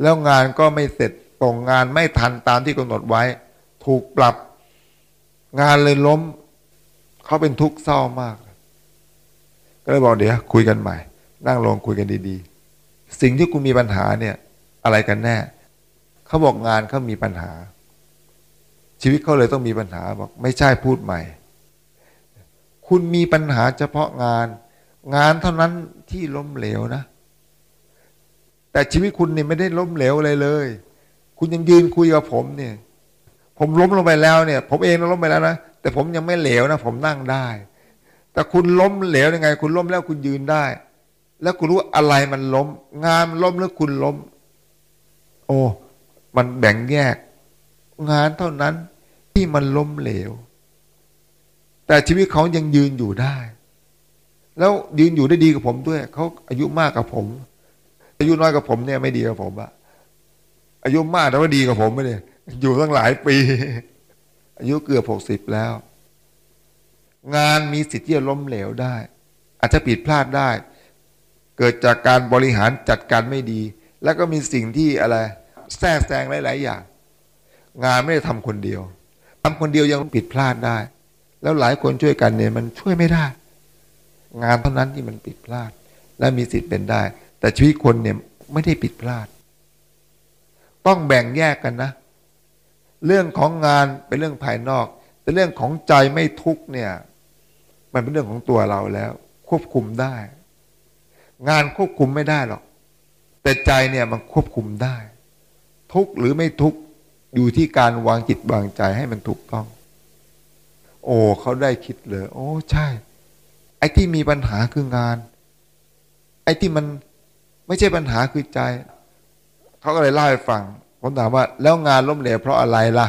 แล้วงานก็ไม่เสร็จตรงงานไม่ทันตามที่กำหนดไว้ ถูกปรับงานเลยล้ม เขาเป็นทุกข์เศร้ามาก ก็เลยบอกเดี๋ยวคุยกันใหม่ นั่งลงคุยกันดี ๆ สิ่งที่คุณมีปัญหาเนี่ย อะไรกันแน่เขาบอกงานเขามีปัญหา ชีวิตเขาเลยต้องมีปัญหาบอกไม่ใช่พูดใหม่ คุณมีปัญหาเฉพาะงาน งานเท่านั้นที่ล้มเหลวนะ แต่ชีวิตคุณเนี่ยไม่ได้ล้มเหลวอะไรเลย คุณยังยืนคุยกับผมเนี่ย ผมล้มลงไปแล้วเนี่ย ผมเองล้มไปแล้วนะแต่ผมยังไม่เหลวนะ ผมนั่งได้ แต่คุณล้มเหลวยังไง คุณล้มแล้วคุณยืนได้ แล้วคุณรู้อะไรมันล้ม งานล้มแล้วคุณล้ม โอ้ มันแบ่งแยก งานเท่านั้นที่มันล้มเหลว แต่ชีวิตเขายังยืนอยู่ได้ แล้วยืนอยู่ได้ดีกับผมด้วย เขาอายุมากกับผม อายุน้อยกับผมเนี่ยไม่ดีกับผมอะอายุมากแต่ว่าดีกับผมไม่เลยอยู่ตั้งหลายปี อายุเกือบหกสิบแล้ว งานมีสิทธิ์ที่จะล้มเหลวได้ อาจจะผิดพลาดได้ เกิดจากการบริหารจัดการไม่ดี แล้วก็มีสิ่งที่อะไร แทรกแซงหลาย ๆ อย่าง งานไม่ได้ทำคนเดียวทำคนเดียวยังผิดพลาดได้ แล้วหลายคนช่วยกันเนี่ยมันช่วยไม่ได้ งานเท่านั้นที่มันผิดพลาด และมีสิทธิ์เป็นได้ แต่ชีวิตคนเนี่ยไม่ได้ผิดพลาด ต้องแบ่งแยกกันนะ เรื่องของงานเป็นเรื่องภายนอก แต่เรื่องของใจไม่ทุกเนี่ย มันเป็นเรื่องของตัวเราแล้ว ควบคุมได้ งานควบคุมไม่ได้หรอก แต่ใจเนี่ยมันควบคุมได้ ทุกหรือไม่ทุกอยู่ที่การวางจิตวางใจให้มันถูกต้อง โอ้เขาได้คิดเลยโอ้ใช่ ไอ้ที่มีปัญหาคืองาน ไอ้ที่มันไม่ใช่ปัญหาคือใจ เขาก็เลยเล่าให้ฟังผมถามว่าแล้วงานล้มเหลวเพราะอะไรล่ะ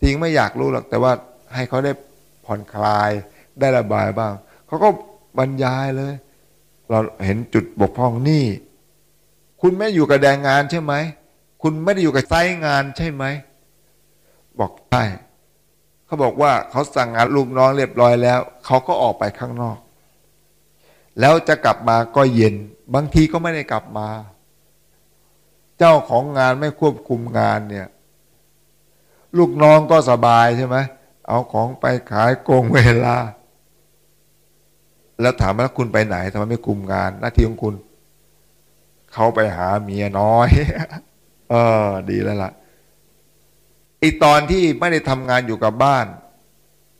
ทิ้งไม่อยากรู้หรอกแต่ว่าให้เขาได้ผ่อนคลายได้ระบายบ้างเขาก็บรรยายเลย เราเห็นจุดบกพร่องนี่ คุณไม่อยู่กับแดงงานใช่ไหม คุณไม่ได้อยู่กับไซต์งานใช่ไหม บอกใช่เขาบอกว่าเขาสั่งงานลูกน้องเรียบร้อยแล้ว เขาก็ออกไปข้างนอก แล้วจะกลับมาก็เย็น บางทีก็ไม่ได้กลับมา เจ้าของงานไม่ควบคุมงานเนี่ย ลูกน้องก็สบายใช่ไหม เอาของไปขายโกงเวลา แล้วถามว่าคุณไปไหนทำไมไม่คุมงาน หน้าที่ของคุณ เขาไปหาเมียน้อย เออ ดีแล้วล่ะไอตอนที่ไม่ได้ทำงานอยู่กับบ้าน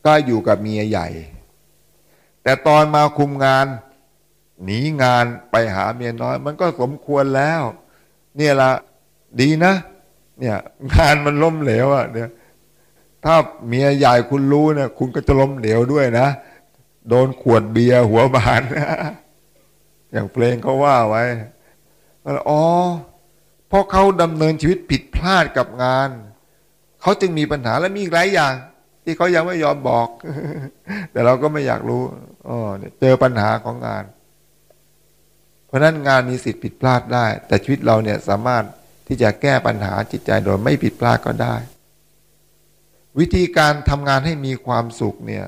ก็อยู่กับเมียใหญ่ แต่ตอนมาคุมงาน หนีงานไปหาเมียน้อย มันก็สมควรแล้ว เนี่ยละดีนะ เนี่ย งานมันล้มเหลวอะ่ะเนี่ย ถ้าเมียใหญ่คุณรู้เนี่ยคุณก็จะล้มเหลวด้วยนะ โดนขวดเบียร์หัวบานอย่างเพลงเขาว่าไว้อ๋อเพราะเขาดำเนินชีวิตผิดพลาดกับงาน เขาจึงมีปัญหาและมีอีกหลายอย่าง ที่เขายังไม่ยอมบอก แต่เราก็ไม่อยากรู้อ๋อเจอปัญหาของงาน เพราะนั้นงานมีสิทธิ์ผิดพลาดได้ แต่ชีวิตเราเนี่ยสามารถที่จะแก้ปัญหาจิตใจโดยไม่ผิดพลาดก็ได้ วิธีการทำงานให้มีความสุขเนี่ย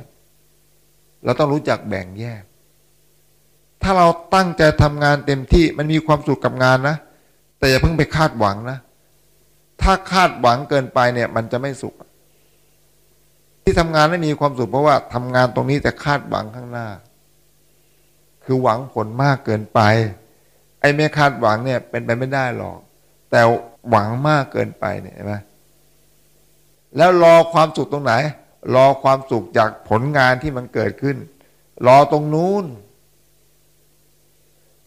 เราต้องรู้จักแบ่งแยก ถ้าเราตั้งใจทำงานเต็มที่มันมีความสุขกับงานนะ แต่อย่าเพิ่งไปคาดหวังนะ ถ้าคาดหวังเกินไปเนี่ย มันจะไม่สุข ที่ทำงานไม่มีความสุขเพราะว่าทำงานตรงนี้แต่คาดหวังข้างหน้า คือหวังผลมากเกินไป ไอ้ไม่คาดหวังเนี่ย เป็นไปไม่ได้หรอก แต่หวังมากเกินไปเนี่ยใช่ไหมแล้วรอความสุขตรงไหน รอความสุขจากผลงานที่มันเกิดขึ้น รอตรงนู้น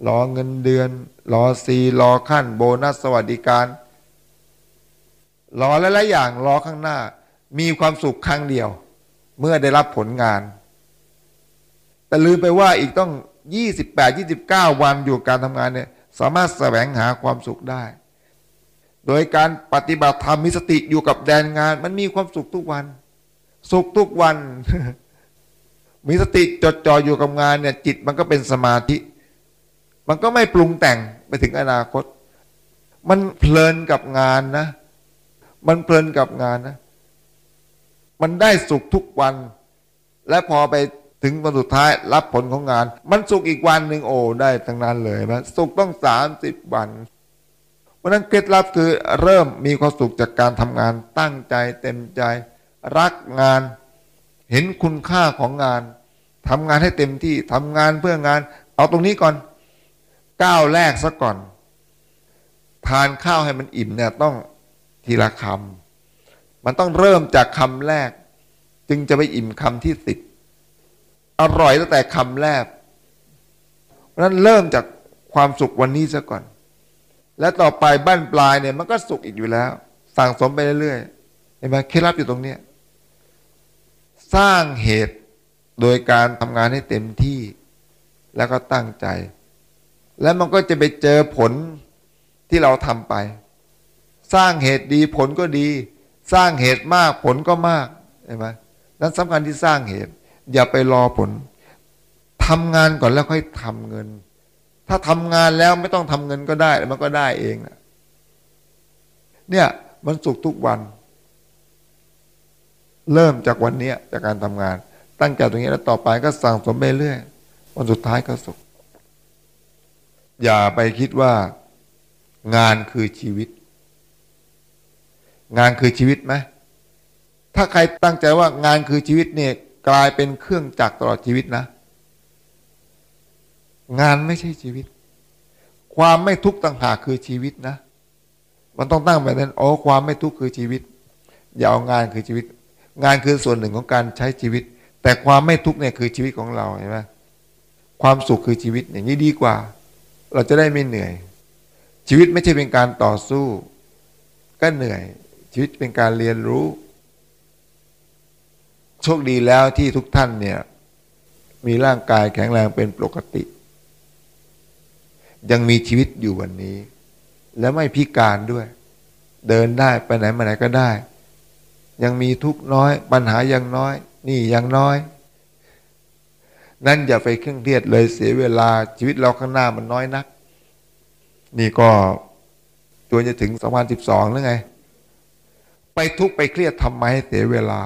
รอเงินเดือน รอซีรอขั้นโบนัสสวัสดิการ รอหลายๆอย่างรอข้างหน้า มีความสุขครั้งเดียว เมื่อได้รับผลงาน แต่ลืมไปว่าอีกต้อง 28 29 วันอยู่การทำงานเนี่ยสามารถแสวงหาความสุขได้ โดยการปฏิบัติธรรมมีสติอยู่กับแดนงาน มันมีความสุขทุกวัน สุขทุกวัน มีสติจดจ่ออยู่กับงานเนี่ย จิตมันก็เป็นสมาธิ มันก็ไม่ปรุงแต่งไปถึงอนาคต มันเพลินกับงานนะ มันเพลินกับงานนะ มันได้สุขทุกวัน และพอไปถึงวันสุดท้ายรับผลของงาน มันสุขอีกวันหนึ่งโอ้ได้ทั้งนั้นเลยนะสุขต้องสามสิบวันเพราะนั้นเคล็ดลับคือเริ่มมีความสุขจากการทำงานตั้งใจเต็มใจ รักงาน เห็นคุณค่าของงานทำงานให้เต็มที่ทำงานเพื่องาน เอาตรงนี้ก่อนก้าวแรกซะก่อน ทานข้าวให้มันอิ่มเนี่ยต้องทีละคำมันต้องเริ่มจากคำแรก จึงจะไปอิ่มคำที่สิบอร่อยตั้งแต่คำแรกเพราะนั้นเริ่มจากความสุขวันนี้ซะก่อน และต่อไปบ้านปลายเนี่ยมันก็สุขอีกอยู่แล้ว สั่งสมไปเรื่อยๆเห็นไหมเคล็ดลับอยู่ตรงเนี้ย สร้างเหตุโดยการทำงานให้เต็มที่ แล้วก็ตั้งใจ แล้วมันก็จะไปเจอผลที่เราทำไป สร้างเหตุดีผลก็ดี สร้างเหตุมากผลก็มากใช่ไหมนั้นสำคัญที่สร้างเหตุ อย่าไปรอผลทำงานก่อนแล้วค่อยทำเงิน ถ้าทำงานแล้วไม่ต้องทำเงินก็ได้มันก็ได้เองนะเนี่ยมันสุขทุกวัน เริ่มจากวันนี้จากการทำงาน ตั้งใจตรงนี้แล้วต่อไปก็สั่งสมไปเรื่อยวันสุดท้ายก็สุข อย่าไปคิดว่า งานคือชีวิต งานคือชีวิตไหมถ้าใครตั้งใจว่างานคือชีวิตเนี่ยกลายเป็นเครื่องจักรตลอดชีวิตนะ งานไม่ใช่ชีวิต ความไม่ทุกข์ต่างหากคือชีวิตนะ มันต้องตั้งแบบนั้นโอ้ความไม่ทุกข์คือชีวิต อย่าเอางานคือชีวิต งานคือส่วนหนึ่งของการใช้ชีวิต แต่ความไม่ทุกข์เนี่ยคือชีวิตของเราเห็นไหมความสุขคือชีวิตอย่างนี้ดีกว่า เราจะได้ไม่เหนื่อย ชีวิตไม่ใช่เป็นการต่อสู้ ก็เหนื่อย ชีวิตเป็นการเรียนรู้ โชคดีแล้วที่ทุกท่านเนี่ย มีร่างกายแข็งแรงเป็นปกติ ยังมีชีวิตอยู่วันนี้ และไม่พิการด้วย เดินได้ไปไหนมาไหนก็ได้ ยังมีทุกน้อย ปัญหายังน้อย นี่ยังน้อย นั่นอย่าไปเครื่องเครียดเลยเสียเวลาชีวิตเราข้างหน้ามันน้อยนัก นี่ก็ตัวจะถึงสองพันสิบสองหรือไง ไปทุกไปเครียดทำไมให้เสียเวลา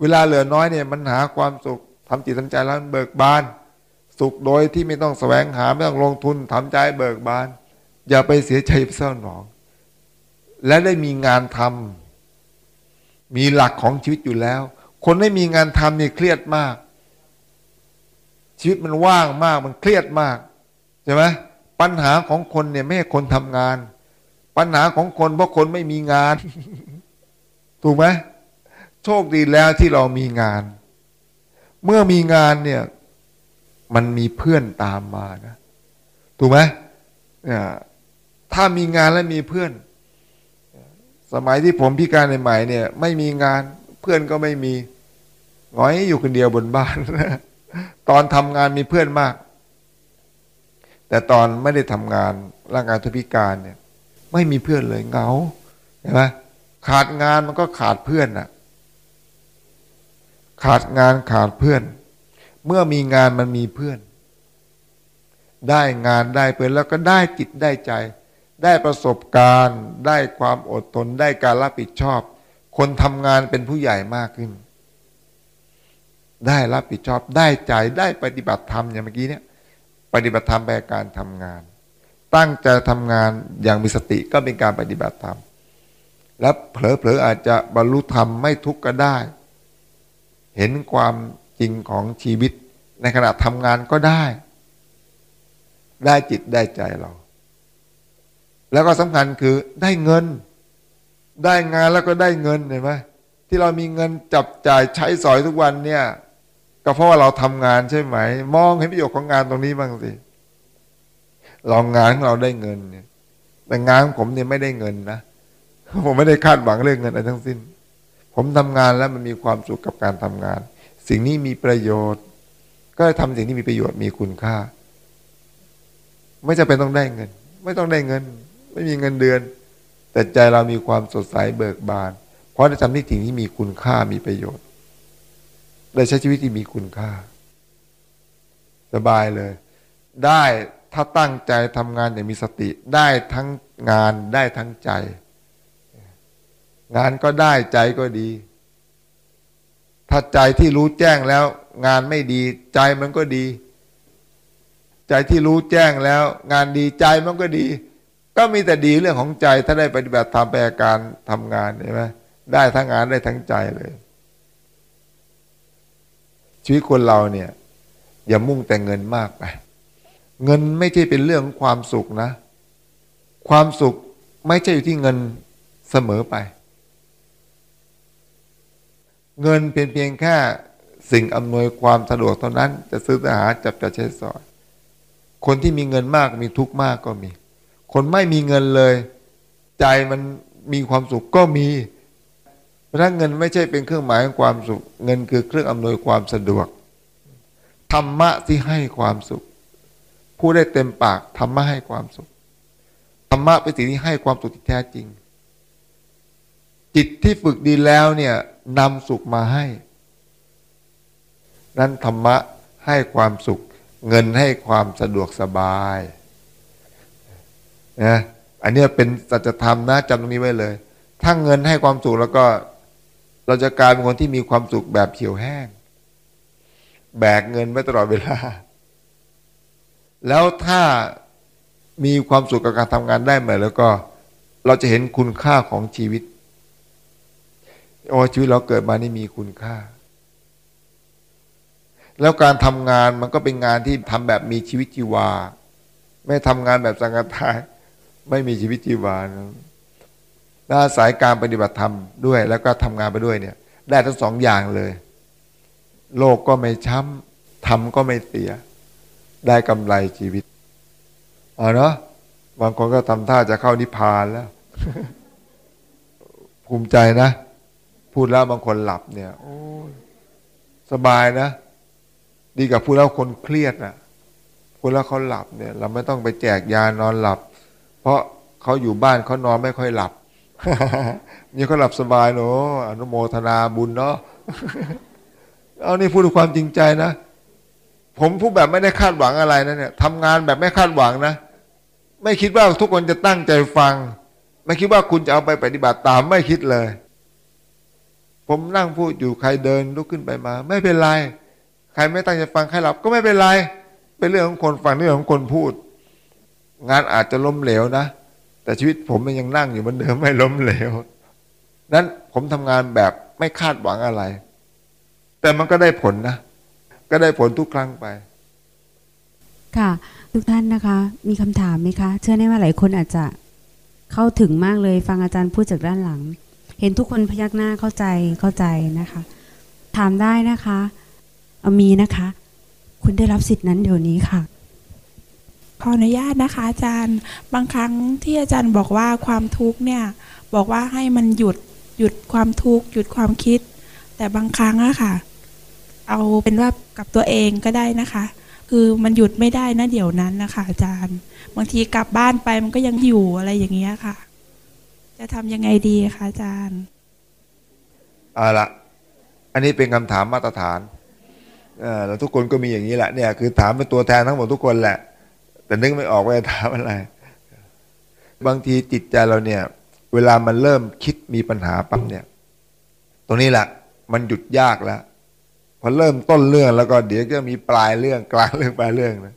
เวลาเหลือน้อยเนี่ยมันหาความสุขทำจิตทำใจแล้วเบิกบาน สุขโดยที่ไม่ต้องแสวงหาไม่ต้องลงทุนทำใจเบิกบาน อย่าไปเสียใจเศร้าหนอง และได้มีงานทำ มีหลักของชีวิตอยู่แล้ว คนไม่มีงานทำเนี่ยเครียดมาก ชีวิตมันว่างมากมันเครียดมากใช่ไหมปัญหาของคนเนี่ยไม่ใช่คนทำงาน ปัญหาของคนเพราะคนไม่มีงาน ถูกไหมโชคดีแล้วที่เรามีงาน เมื่อมีงานเนี่ย มันมีเพื่อนตามมานะ ถูกไหมเนี่ยถ้ามีงานและมีเพื่อน สมัยที่ผมพิการใหม่เนี่ย ไม่มีงานเพื่อนก็ไม่มีงอยอยู่คนเดียวบนบ้าน ตอนทำงานมีเพื่อนมาก แต่ตอนไม่ได้ทำงานร่างกายทุพิการเนี่ย ไม่มีเพื่อนเลยเงาเห็นไหมขาดงานมันก็ขาดเพื่อนน่ะ ขาดงานขาดเพื่อน เมื่อมีงานมันมีเพื่อน ได้งานได้เพื่อนแล้วก็ได้จิตได้ใจ ได้ประสบการณ์ ได้ความอดทนได้การรับผิดชอบ คนทำงานเป็นผู้ใหญ่มากขึ้น ได้รับผิดชอบได้ใจได้ปฏิบัติธรรมอย่างเมื่อกี้เนี่ย ปฏิบัติธรรมแปลการทำงาน ตั้งใจทำงานอย่างมีสติก็เป็นการปฏิบัติธรรมและเผลอๆอาจจะบรรลุธรรมไม่ทุกข์ก็ได้ เห็นความจริงของชีวิตในขณะทำงานก็ได้ ได้จิตได้ใจเรา แล้วก็สำคัญคือได้เงิน ได้งานแล้วก็ได้เงินเห็นไหมที่เรามีเงินจับจ่ายใช้สอยทุกวันเนี่ย ก็เพราะว่าเราทำงานใช่ไหม มองเห็นประโยชน์ของงานตรงนี้บ้างสิลองงานของเราได้เงินเนี่ย แต่งานของผมเนี่ยไม่ได้เงินนะผมไม่ได้คาดหวังเรื่องเงินอะไรทั้งสิ้น ผมทำงานแล้วมันมีความสุขกับการทำงาน สิ่งนี้มีประโยชน์ ก็ทำสิ่งที่มีประโยชน์มีคุณค่า ไม่จะเป็นต้องได้เงิน ไม่ต้องได้เงิน ไม่มีเงินเดือน แต่ใจเรามีความสดใสเบิกบาน เพราะได้ทำที่สิ่งที่มีคุณค่ามีประโยชน์ ได้ใช้ชีวิตที่มีคุณค่า สบายเลย ได้ถ้าตั้งใจทำงานอย่างมีสติ ได้ทั้งงานได้ทั้งใจ งานก็ได้ใจก็ดี ถ้าใจที่รู้แจ้งแล้ว งานไม่ดี ใจมันก็ดี ใจที่รู้แจ้งแล้ว งานดีใจมันก็ดี ก็มีแต่ดีเรื่องของใจถ้าได้ปฏิบัติทำไปอาการทำงานเห็นไหมได้ทั้งงานได้ทั้งใจเลย ชีวิตคนเราเนี่ย อย่ามุ่งแต่เงินมากไปเงินไม่ใช่เป็นเรื่องความสุขนะ ความสุขไม่ใช่อยู่ที่เงินเสมอไป เงินเป็นเพียงแค่สิ่งอำนวยความสะดวกเท่านั้น จะซื้ออาหารจับจะใช้สอยคนที่มีเงินมากมีทุกข์มากก็มี คนไม่มีเงินเลย ใจมันมีความสุขก็มี เพราะเงินไม่ใช่เป็นเครื่องหมายของความสุข เงินคือเครื่องอำนวยความสะดวก ธรรมะที่ให้ความสุข ผู้ได้เต็มปากธรรมะให้ความสุข ธรรมะเป็นสิ่งที่ให้ความสุขที่แท้จริง จิตที่ฝึกดีแล้วเนี่ยนำสุขมาให้ นั้นธรรมะให้ความสุข เงินให้ความสะดวกสบาย นะอันนี้เป็นสัจธรรมนะจำตรงนี้ไว้เลย ถ้าเงินให้ความสุขแล้วก็ เราจะกลายเป็นคนที่มีความสุขแบบเขียวแห้ง แบกเงินไว้ตลอดเวลา แล้วถ้ามีความสุขกับการทำงานได้ไหมแล้วก็เราจะเห็นคุณค่าของชีวิตโอ้ชีวิตเราเกิดมานี่มีคุณค่า แล้วการทำงานมันก็เป็นงานที่ทำแบบมีชีวิตชีวา ไม่ทำงานแบบสังกัดทาย ไม่มีชีวิตชีวานะอาศัยการปฏิบัติธรรมด้วย แล้วก็ทำงานไปด้วยเนี่ย ได้ทั้งสองอย่างเลย โลกก็ไม่ช้ำทำก็ไม่เสีย ได้กำไรชีวิตอ๋อเนาะบางคนก็ทำท่าจะเข้านิพพานแล้ว ภูมิใจนะ พูดแล้วบางคนหลับเนี่ย โอ้สบายนะ ดีกับพูดแล้วคนเครียดนะพูดแล้วเขาหลับเนี่ย เราไม่ต้องไปแจกยานอนหลับ เพราะเขาอยู่บ้านเขานอนไม่ค่อยหลับนี่เขาหลับสบายเนาะอนุโมทนาบุญเนาะเอานี่พูดด้วยความจริงใจนะ ผมพูดแบบไม่ได้คาดหวังอะไรนะเนี่ยทำงานแบบไม่คาดหวังนะ ไม่คิดว่าทุกคนจะตั้งใจฟัง ไม่คิดว่าคุณจะเอาไปปฏิบัติตามไม่คิดเลย ผมนั่งพูดอยู่ใครเดินลุกขึ้นไปมา ไม่เป็นไร ใครไม่ตั้งใจฟังใครหลับก็ไม่เป็นไร เป็นเรื่องของคนฟังเรื่องของคนพูด งานอาจจะล้มเหลวนะ แต่ชีวิตผมมันยังนั่งอยู่เหมือนเดิมไม่ล้มเหลว นั้นผมทำงานแบบไม่คาดหวังอะไร แต่มันก็ได้ผลนะ ก็ได้ผลทุกครั้งไป ค่ะ ทุกท่านนะคะ มีคำถามไหมคะ เชื่อแน่ว่าหลายคนอาจจะเข้าถึงมากเลย ฟังอาจารย์พูดจากด้านหลัง เห็นทุกคนพยักหน้าเข้าใจเข้าใจนะคะ ถามได้นะคะ มีนะคะ คุณได้รับสิทธินั้นเดี๋ยวนี้ค่ะ ขออนุญาตนะคะ อาจารย์บางครั้งที่อาจารย์บอกว่าความทุกข์เนี่ยบอกว่าให้มันหยุดหยุดความทุกข์หยุดความคิด แต่บางครั้งอะค่ะ เอาเป็นว่ากับตัวเองก็ได้นะคะ คือมันหยุดไม่ได้นะเดี๋ยวนั้นนะคะอาจารย์ บางทีกลับบ้านไปมันก็ยังอยู่อะไรอย่างเงี้ยค่ะ จะทำยังไงดีคะอาจารย์เอาละอันนี้เป็นคำถามมาตรฐานเออแล้วทุกคนก็มีอย่างนี้แหละเนี่ยคือถามเป็นตัวแทนทั้งหมดทุกคนแหละ แต่นึกไม่ออกว่าจะถามอะไร บางทีจิตใจเราเนี่ย เวลามันเริ่มคิดมีปัญหาปั๊บเนี่ย ตรงนี้แหละ มันหยุดยากแล้วพอเริ่มต้นเรื่องแล้วก็เดี๋ยวก็มีปลายเรื่องกลางเรื่องปลายเรื่องนะ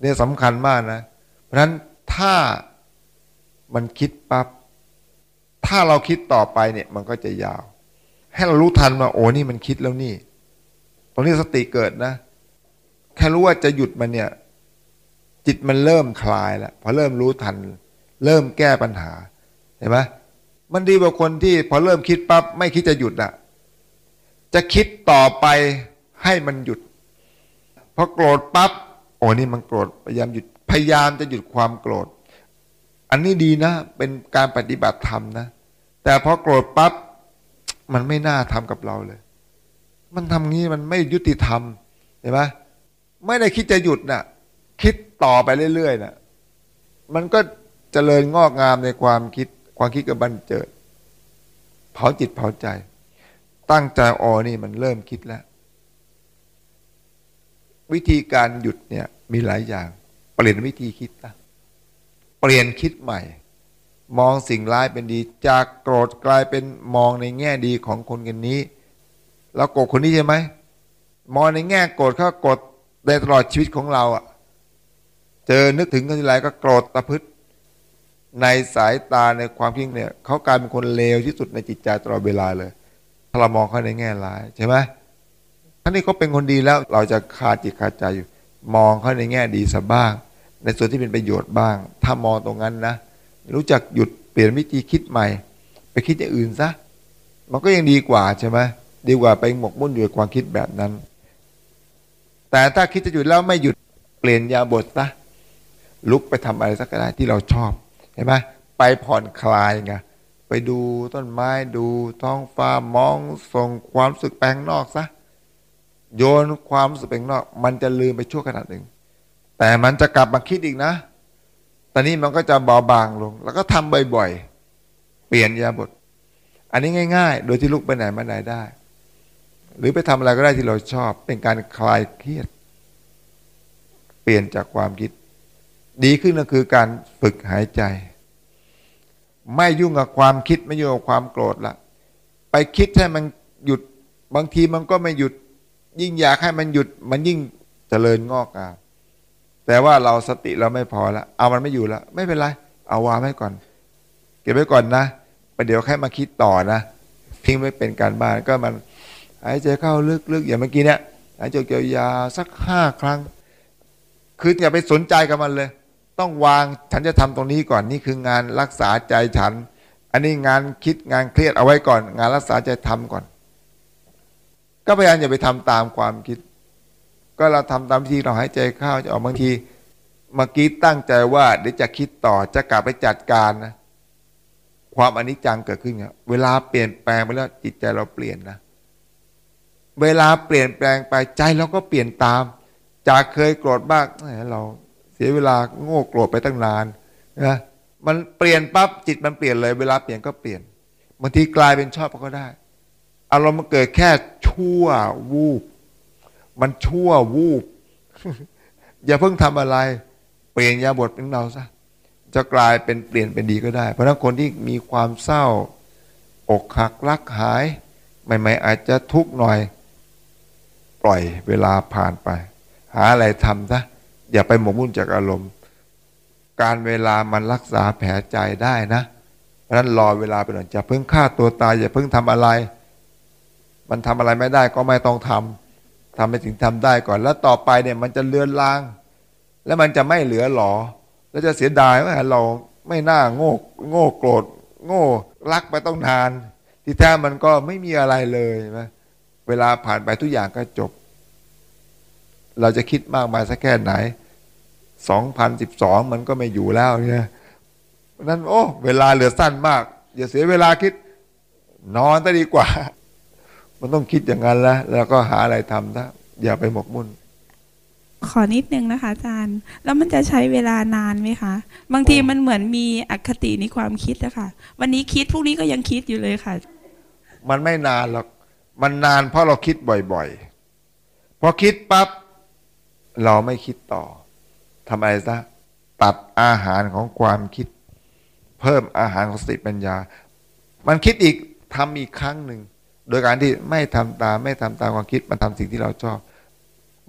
เนี่ยสำคัญมากนะ เพราะฉะนั้นถ้ามันคิดปั๊บถ้าเราคิดต่อไปเนี่ย มันก็จะยาว ให้เรารู้ทันว่าโอ้นี่มันคิดแล้วนี่ ตรงนี้สติเกิดนะ แค่รู้ว่าจะหยุดมันเนี่ย จิตมันเริ่มคลายแล้วพอเริ่มรู้ทัน เริ่มแก้ปัญหาเห็นไหมมันดีกว่าคนที่พอเริ่มคิดปั๊บไม่คิดจะหยุดอะจะคิดต่อไปให้มันหยุดพอโกรธปั๊บโอ้นี่มันโกรธพยายามหยุดพยายามจะหยุดความโกรธ อันนี้ดีนะ เป็นการปฏิบัติธรรมนะ แต่พอโกรธปั๊บมันไม่น่าทำกับเราเลย มันทำงี้มันไม่ยุติธรรมเห็นไหมไม่ได้คิดจะหยุดนะ่ะ คิดต่อไปเรื่อยๆนะ่ะมันก็เจริญงอกงามในความคิด ความคิดก็บันเจิด เผาจิตเผาใจ ตั้งใจอ๋อนี่มันเริ่มคิดแล้ว วิธีการหยุดเนี่ย มีหลายอย่าง เปลี่ยนวิธีคิดนะเปลี่ยนคิดใหม่ มองสิ่งร้ายเป็นดี จากโกรธกลายเป็นมองในแง่ดีของคนกันนี้เราโกรธคนนี้ใช่ไหมมองในแง่โกรธเขาโกรธในตลอดชีวิตของเราอะ เจอนึกถึงกันทีไรก็โกรธตะพึดในสายตาในความคิดเนี่ยเขากลายเป็นคนเลวที่สุดในจิตใจตลอดเวลาเลย ถ้าเรามองเขาในแง่ร้ายใช่ไหมท่านนี้เขาเป็นคนดีแล้วเราจะคาจิตคาใจอยู่ มองเขาในแง่ดีสักบ้าง ในส่วนที่เป็นประโยชน์บ้าง ถ้ามองตรงนั้นนะ รู้จักหยุดเปลี่ยนวิธีคิดใหม่ ไปคิดอย่างอื่นซะมันก็ยังดีกว่าใช่ไหมดีกว่าไปหมกมุ่นอยู่กับความคิดแบบนั้น แต่ถ้าคิดจะหยุดแล้วไม่หยุดเปลี่ยนยาบทซะ ลุกไปทำอะไรสักก็ได้ที่เราชอบเห็นไหมไปผ่อนคลายไงไปดูต้นไม้ดูท้องฟ้ามองส่งความรู้สึกแปลงนอกซะโยนความรู้สึกแปลงนอก มันจะลืมไปชั่วขณะหนึ่ง แต่มันจะกลับมาคิดอีกนะ ตอนนี้มันก็จะเบาบางลง แล้วก็ทำบ่อยๆ เปลี่ยนยาบท อันนี้ง่าย ๆ โดยที่ลุกไปไหนมาไหนได้ หรือไปทำอะไรก็ได้ที่เราชอบ เป็นการคลายเครียด เปลี่ยนจากความคิด ดีขึ้นก็คือการฝึกหายใจ ไม่ยุ่งกับความคิดไม่ยุ่งกับความโกรธละไปคิดให้มันหยุดบางทีมันก็ไม่หยุด ยิ่งอยากให้มันหยุด มันยิ่งเจริญงอกงามแต่ว่าเราสติเราไม่พอล้วเอามันไม่อยู่ล้วไม่เป็นไร เอาวางไว้ก่อน เก็บไว้ก่อนนะประเดี๋ยวแค่มาคิดต่อนะทิ้งไว้เป็นการบ้านก็มันหายใจเข้าลึกๆอย่างเมื่อกี้เนี่ยหายใจยาวๆสักห้าครั้ง คืออย่าไปสนใจกับมันเลย ต้องวางฉันจะทำตรงนี้ก่อนนี่คืองานรักษาใจฉัน อันนี้งานคิดงานเครียดเอาไว้ก่อน งานรักษาใจทำก่อน ก็พยายามอย่าไปทำตามความคิด ก็เราทำตามที่เราหายใจเข้าจะออกบางทีเมื่อกี้ตั้งใจว่าเดี๋ยวจะคิดต่อจะกลับไปจัดการนะความอนิจจังเกิดขึ้นเวลาเปลี่ยนแปลงไปแล้วจิตใจเราเปลี่ยนนะ เวลาเปลี่ยนแปลงไปใจเราก็เปลี่ยนตาม จากเคยโกรธบ้างเรา สียเวลาโง่โกรธไปตั้งนานนะมันเปลี่ยนปั๊บจิตมันเปลี่ยนเลย เวลาเปลี่ยนก็เปลี่ยนบางทีกลายเป็นชอบก็ได้ อารมณ์มันเกิดแค่ชั่ววูบ มันชั่ววูบ อย่าเพิ่งทำอะไร เปลี่ยนยาบทเป็นเราซะจะกลายเป็นเปลี่ยนเป็นดีก็ได้ เพราะฉะนั้นคนที่มีความเศร้า อกหักรักหาย ใหม่ๆ อาจจะทุกข์หน่อย ปล่อยเวลาผ่านไป หาอะไรทำซะ อย่าไปหมกมุ่นจากอารมณ์ การเวลามันรักษาแผลใจได้นะเพราะฉะนั้นรอเวลาไปหน่อยจะเพิ่งฆ่าตัวตายอย่าเพิ่งทำอะไร มันทำอะไรไม่ได้ก็ไม่ต้องทำทำไปถึงทำได้ก่อน แล้วต่อไปเนี่ยมันจะเลือนลาง แล้วมันจะไม่เหลือหรอแล้วจะเสียดายว่าเราไม่น่าโง่โง่โกรธโง่รักไปต้องนาน ที่แท้มันก็ไม่มีอะไรเลยนะเวลาผ่านไปทุกอย่างก็จบ เราจะคิดมากมายสักแค่ไหน สองพันสิบสองมันก็ไม่อยู่แล้วเนี่ยเพราะนั้นโอ้เวลาเหลือสั้นมาก อย่าเสียเวลาคิด นอนซะดีกว่า มันต้องคิดอย่างนั้นแล้วแล้วก็หาอะไรทำนะอย่าไปหมกมุ่นขอนิดนึงนะคะ อาจารย์ แล้วมันจะใช้เวลานานไหมคะ บางทีมันเหมือนมีอคติในความคิดอะค่ะวันนี้คิดพรุ่งนี้ก็ยังคิดอยู่เลยค่ะ มันไม่นานหรอกมันนานเพราะเราคิดบ่อยๆพอคิดปั๊บเราไม่คิดต่อ ทำอะไรซะตัดอาหารของความคิด เพิ่มอาหารของสติปัญญา มันคิดอีกทำอีกครั้งหนึ่ง โดยการที่ไม่ทำตาม ไม่ทำตามความคิดมันทำสิ่งที่เราชอบ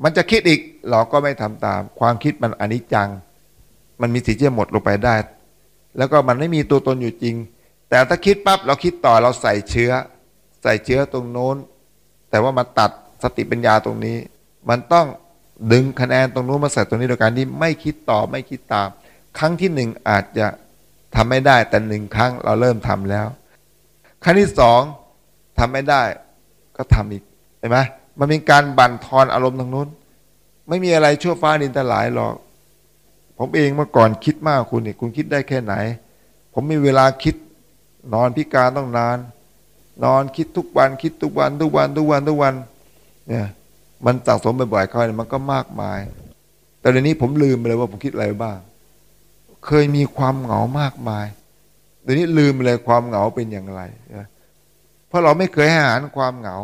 มันจะคิดอีกเราก็ไม่ทำตาม ความคิดมันอนิจจัง มันมีสิ่งที่จะหมดลงไปได้ แล้วก็มันไม่มีตัวตนอยู่จริง แต่ถ้าคิดปั๊บเราคิดต่อเราใส่เชื้อ ใส่เชื้อตรงโน้น แต่ว่ามาตัดสติปัญญาตรงนี้ มันต้อง ดึงคะแนนตรงนู้นมาใส่ตรงนี้โดยการที่ไม่คิดต่อไม่คิดตาม ครั้งที่หนึ่งอาจจะทำไม่ได้แต่หนึ่งครั้งเราเริ่มทำแล้ว ครั้งที่สองทำไม่ได้ ก็ทำอีกเห็นไหมมันเป็นการบั่นทอนอารมณ์ตรงนู้น ไม่มีอะไรชั่วฟ้าดินสลายหรอก ผมเองเมื่อก่อนคิดมากคุณนี่คุณคิดได้แค่ไหน ผมมีเวลาคิด นอนพิการต้องนาน นอนคิดทุกวันคิดทุกวันทุกวันทุกวันทุกวันเนี่ย มันสะสมบ่อยๆเข้าเนี่ยมันก็มากมาย แต่เดี๋ยวนี้ผมลืมไปเลยว่าผมคิดอะไรบ้าง เคยมีความเหงามากมาย เดี๋ยวนี้ลืมไปเลยความเหงาเป็นอย่างไร เพราะเราไม่เคยให้อาหารความเหงา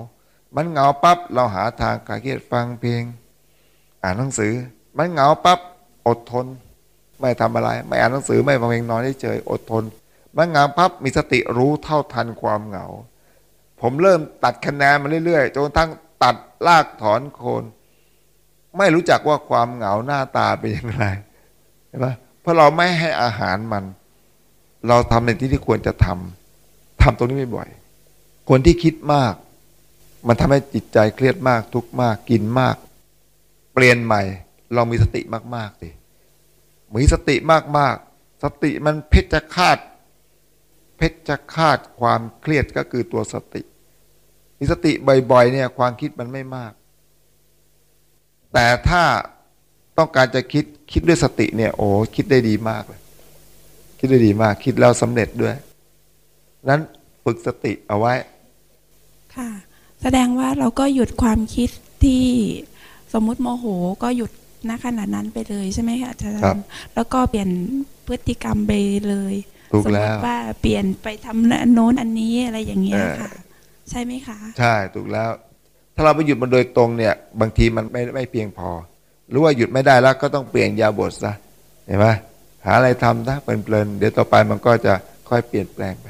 มันเหงาปั๊บเราหาทางคลายเครียดฟังเพลง อ่านหนังสือ มันเหงาปั๊บอดทน ไม่ทำอะไร ไม่อ่านหนังสือไม่ฟังเพลงนอนเฉยอดทน มันเหงาปั๊บมีสติรู้เท่าทันความเหงา ผมเริ่มตัดคะแนนมาเรื่อยๆจนทั่ง ตัดลากถอนโคน ไม่รู้จักว่าความเหงาหน้าตาเป็นอย่างไรเห็นไหมเพราะเราไม่ให้อาหารมัน เราทำในที่ที่ควรจะทำทำตรงนี้ไม่บ่อย คนที่คิดมาก มันทำให้จิตใจเครียดมากทุกข์มากกินมาก เปลี่ยนใหม่ เรามีสติมากๆสิมีสติมากๆ สติมันเพชฌฆาตเพชฌฆาตความเครียดก็คือตัวสติ มีสติบ่อยๆเนี่ย ความคิดมันไม่มาก แต่ถ้าต้องการจะคิดคิดด้วยสติเนี่ย โอ้คิดได้ดีมากเลย คิดได้ดีมาก คิดแล้วสำเร็จด้วย นั้นฝึกสติเอาไว้ ค่ะ แสดงว่าเราก็หยุดความคิดที่สมมุติโมโหก็หยุดณขณะนั้นไปเลยใช่ไหมคะอาจารครับย์แล้วก็เปลี่ยนพฤติกรรมไปเลยถูกสมมแล้วติว่าเปลี่ยนไปทำอันโน้นอันนี้อะไรอย่างเงี้ยเออค่ะ ใช่ไหมคะ ใช่ถูกแล้ว ถ้าเราไปหยุดมันโดยตรงเนี่ย บางทีมันไม่ไม่เพียงพอ หรือว่าหยุดไม่ได้แล้วก็ต้องเปลี่ยนยาบทซะเห็นไหมหาอะไรทำซะเพลินๆเดี๋ยวต่อไปมันก็จะค่อยเปลี่ยนแปลงไป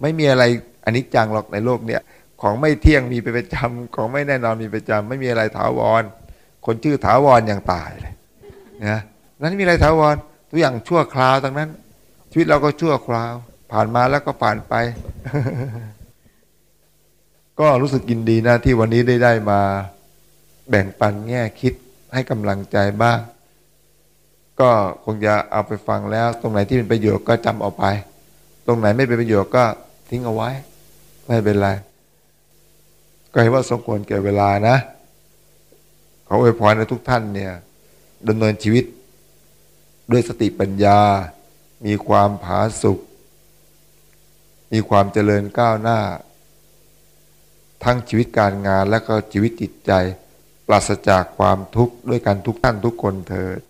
ไม่มีอะไรอันนี้จังหรอกในโลกเนี่ยของไม่เที่ยงมีเป็นประจำของไม่แน่นอนมีประจำไม่มีอะไรถาวร คนชื่อถาวรยังตายเลยนะนั้นมีอะไรถาวรทุกอย่างชั่วคราวทั้งนั้น ชีวิตเราก็ชั่วคราว ผ่านมาแล้วก็ผ่านไป ก็รู้สึกยินดีนะที่วันนี้ได้ได้มาแบ่งปันแง่คิดให้กำลังใจบ้าง ก็คงจะเอาไปฟังแล้ว ตรงไหนที่เป็นประโยชน์ก็จำเอาไป ตรงไหนไม่เป็นประโยชน์ก็ทิ้งเอาไว้ ไม่เป็นไร ก็เห็นว่าสมควรแก่เวลานะ ขออวยพรในทุกท่านเนี่ยดำเนินชีวิต ด้วยสติปัญญา มีความผาสุกมีความเจริญก้าวหน้า ทั้งชีวิตการงานและก็ชีวิตจิตใจ ปราศจากความทุกข์ด้วยกันทุกท่านทุกคนเถิด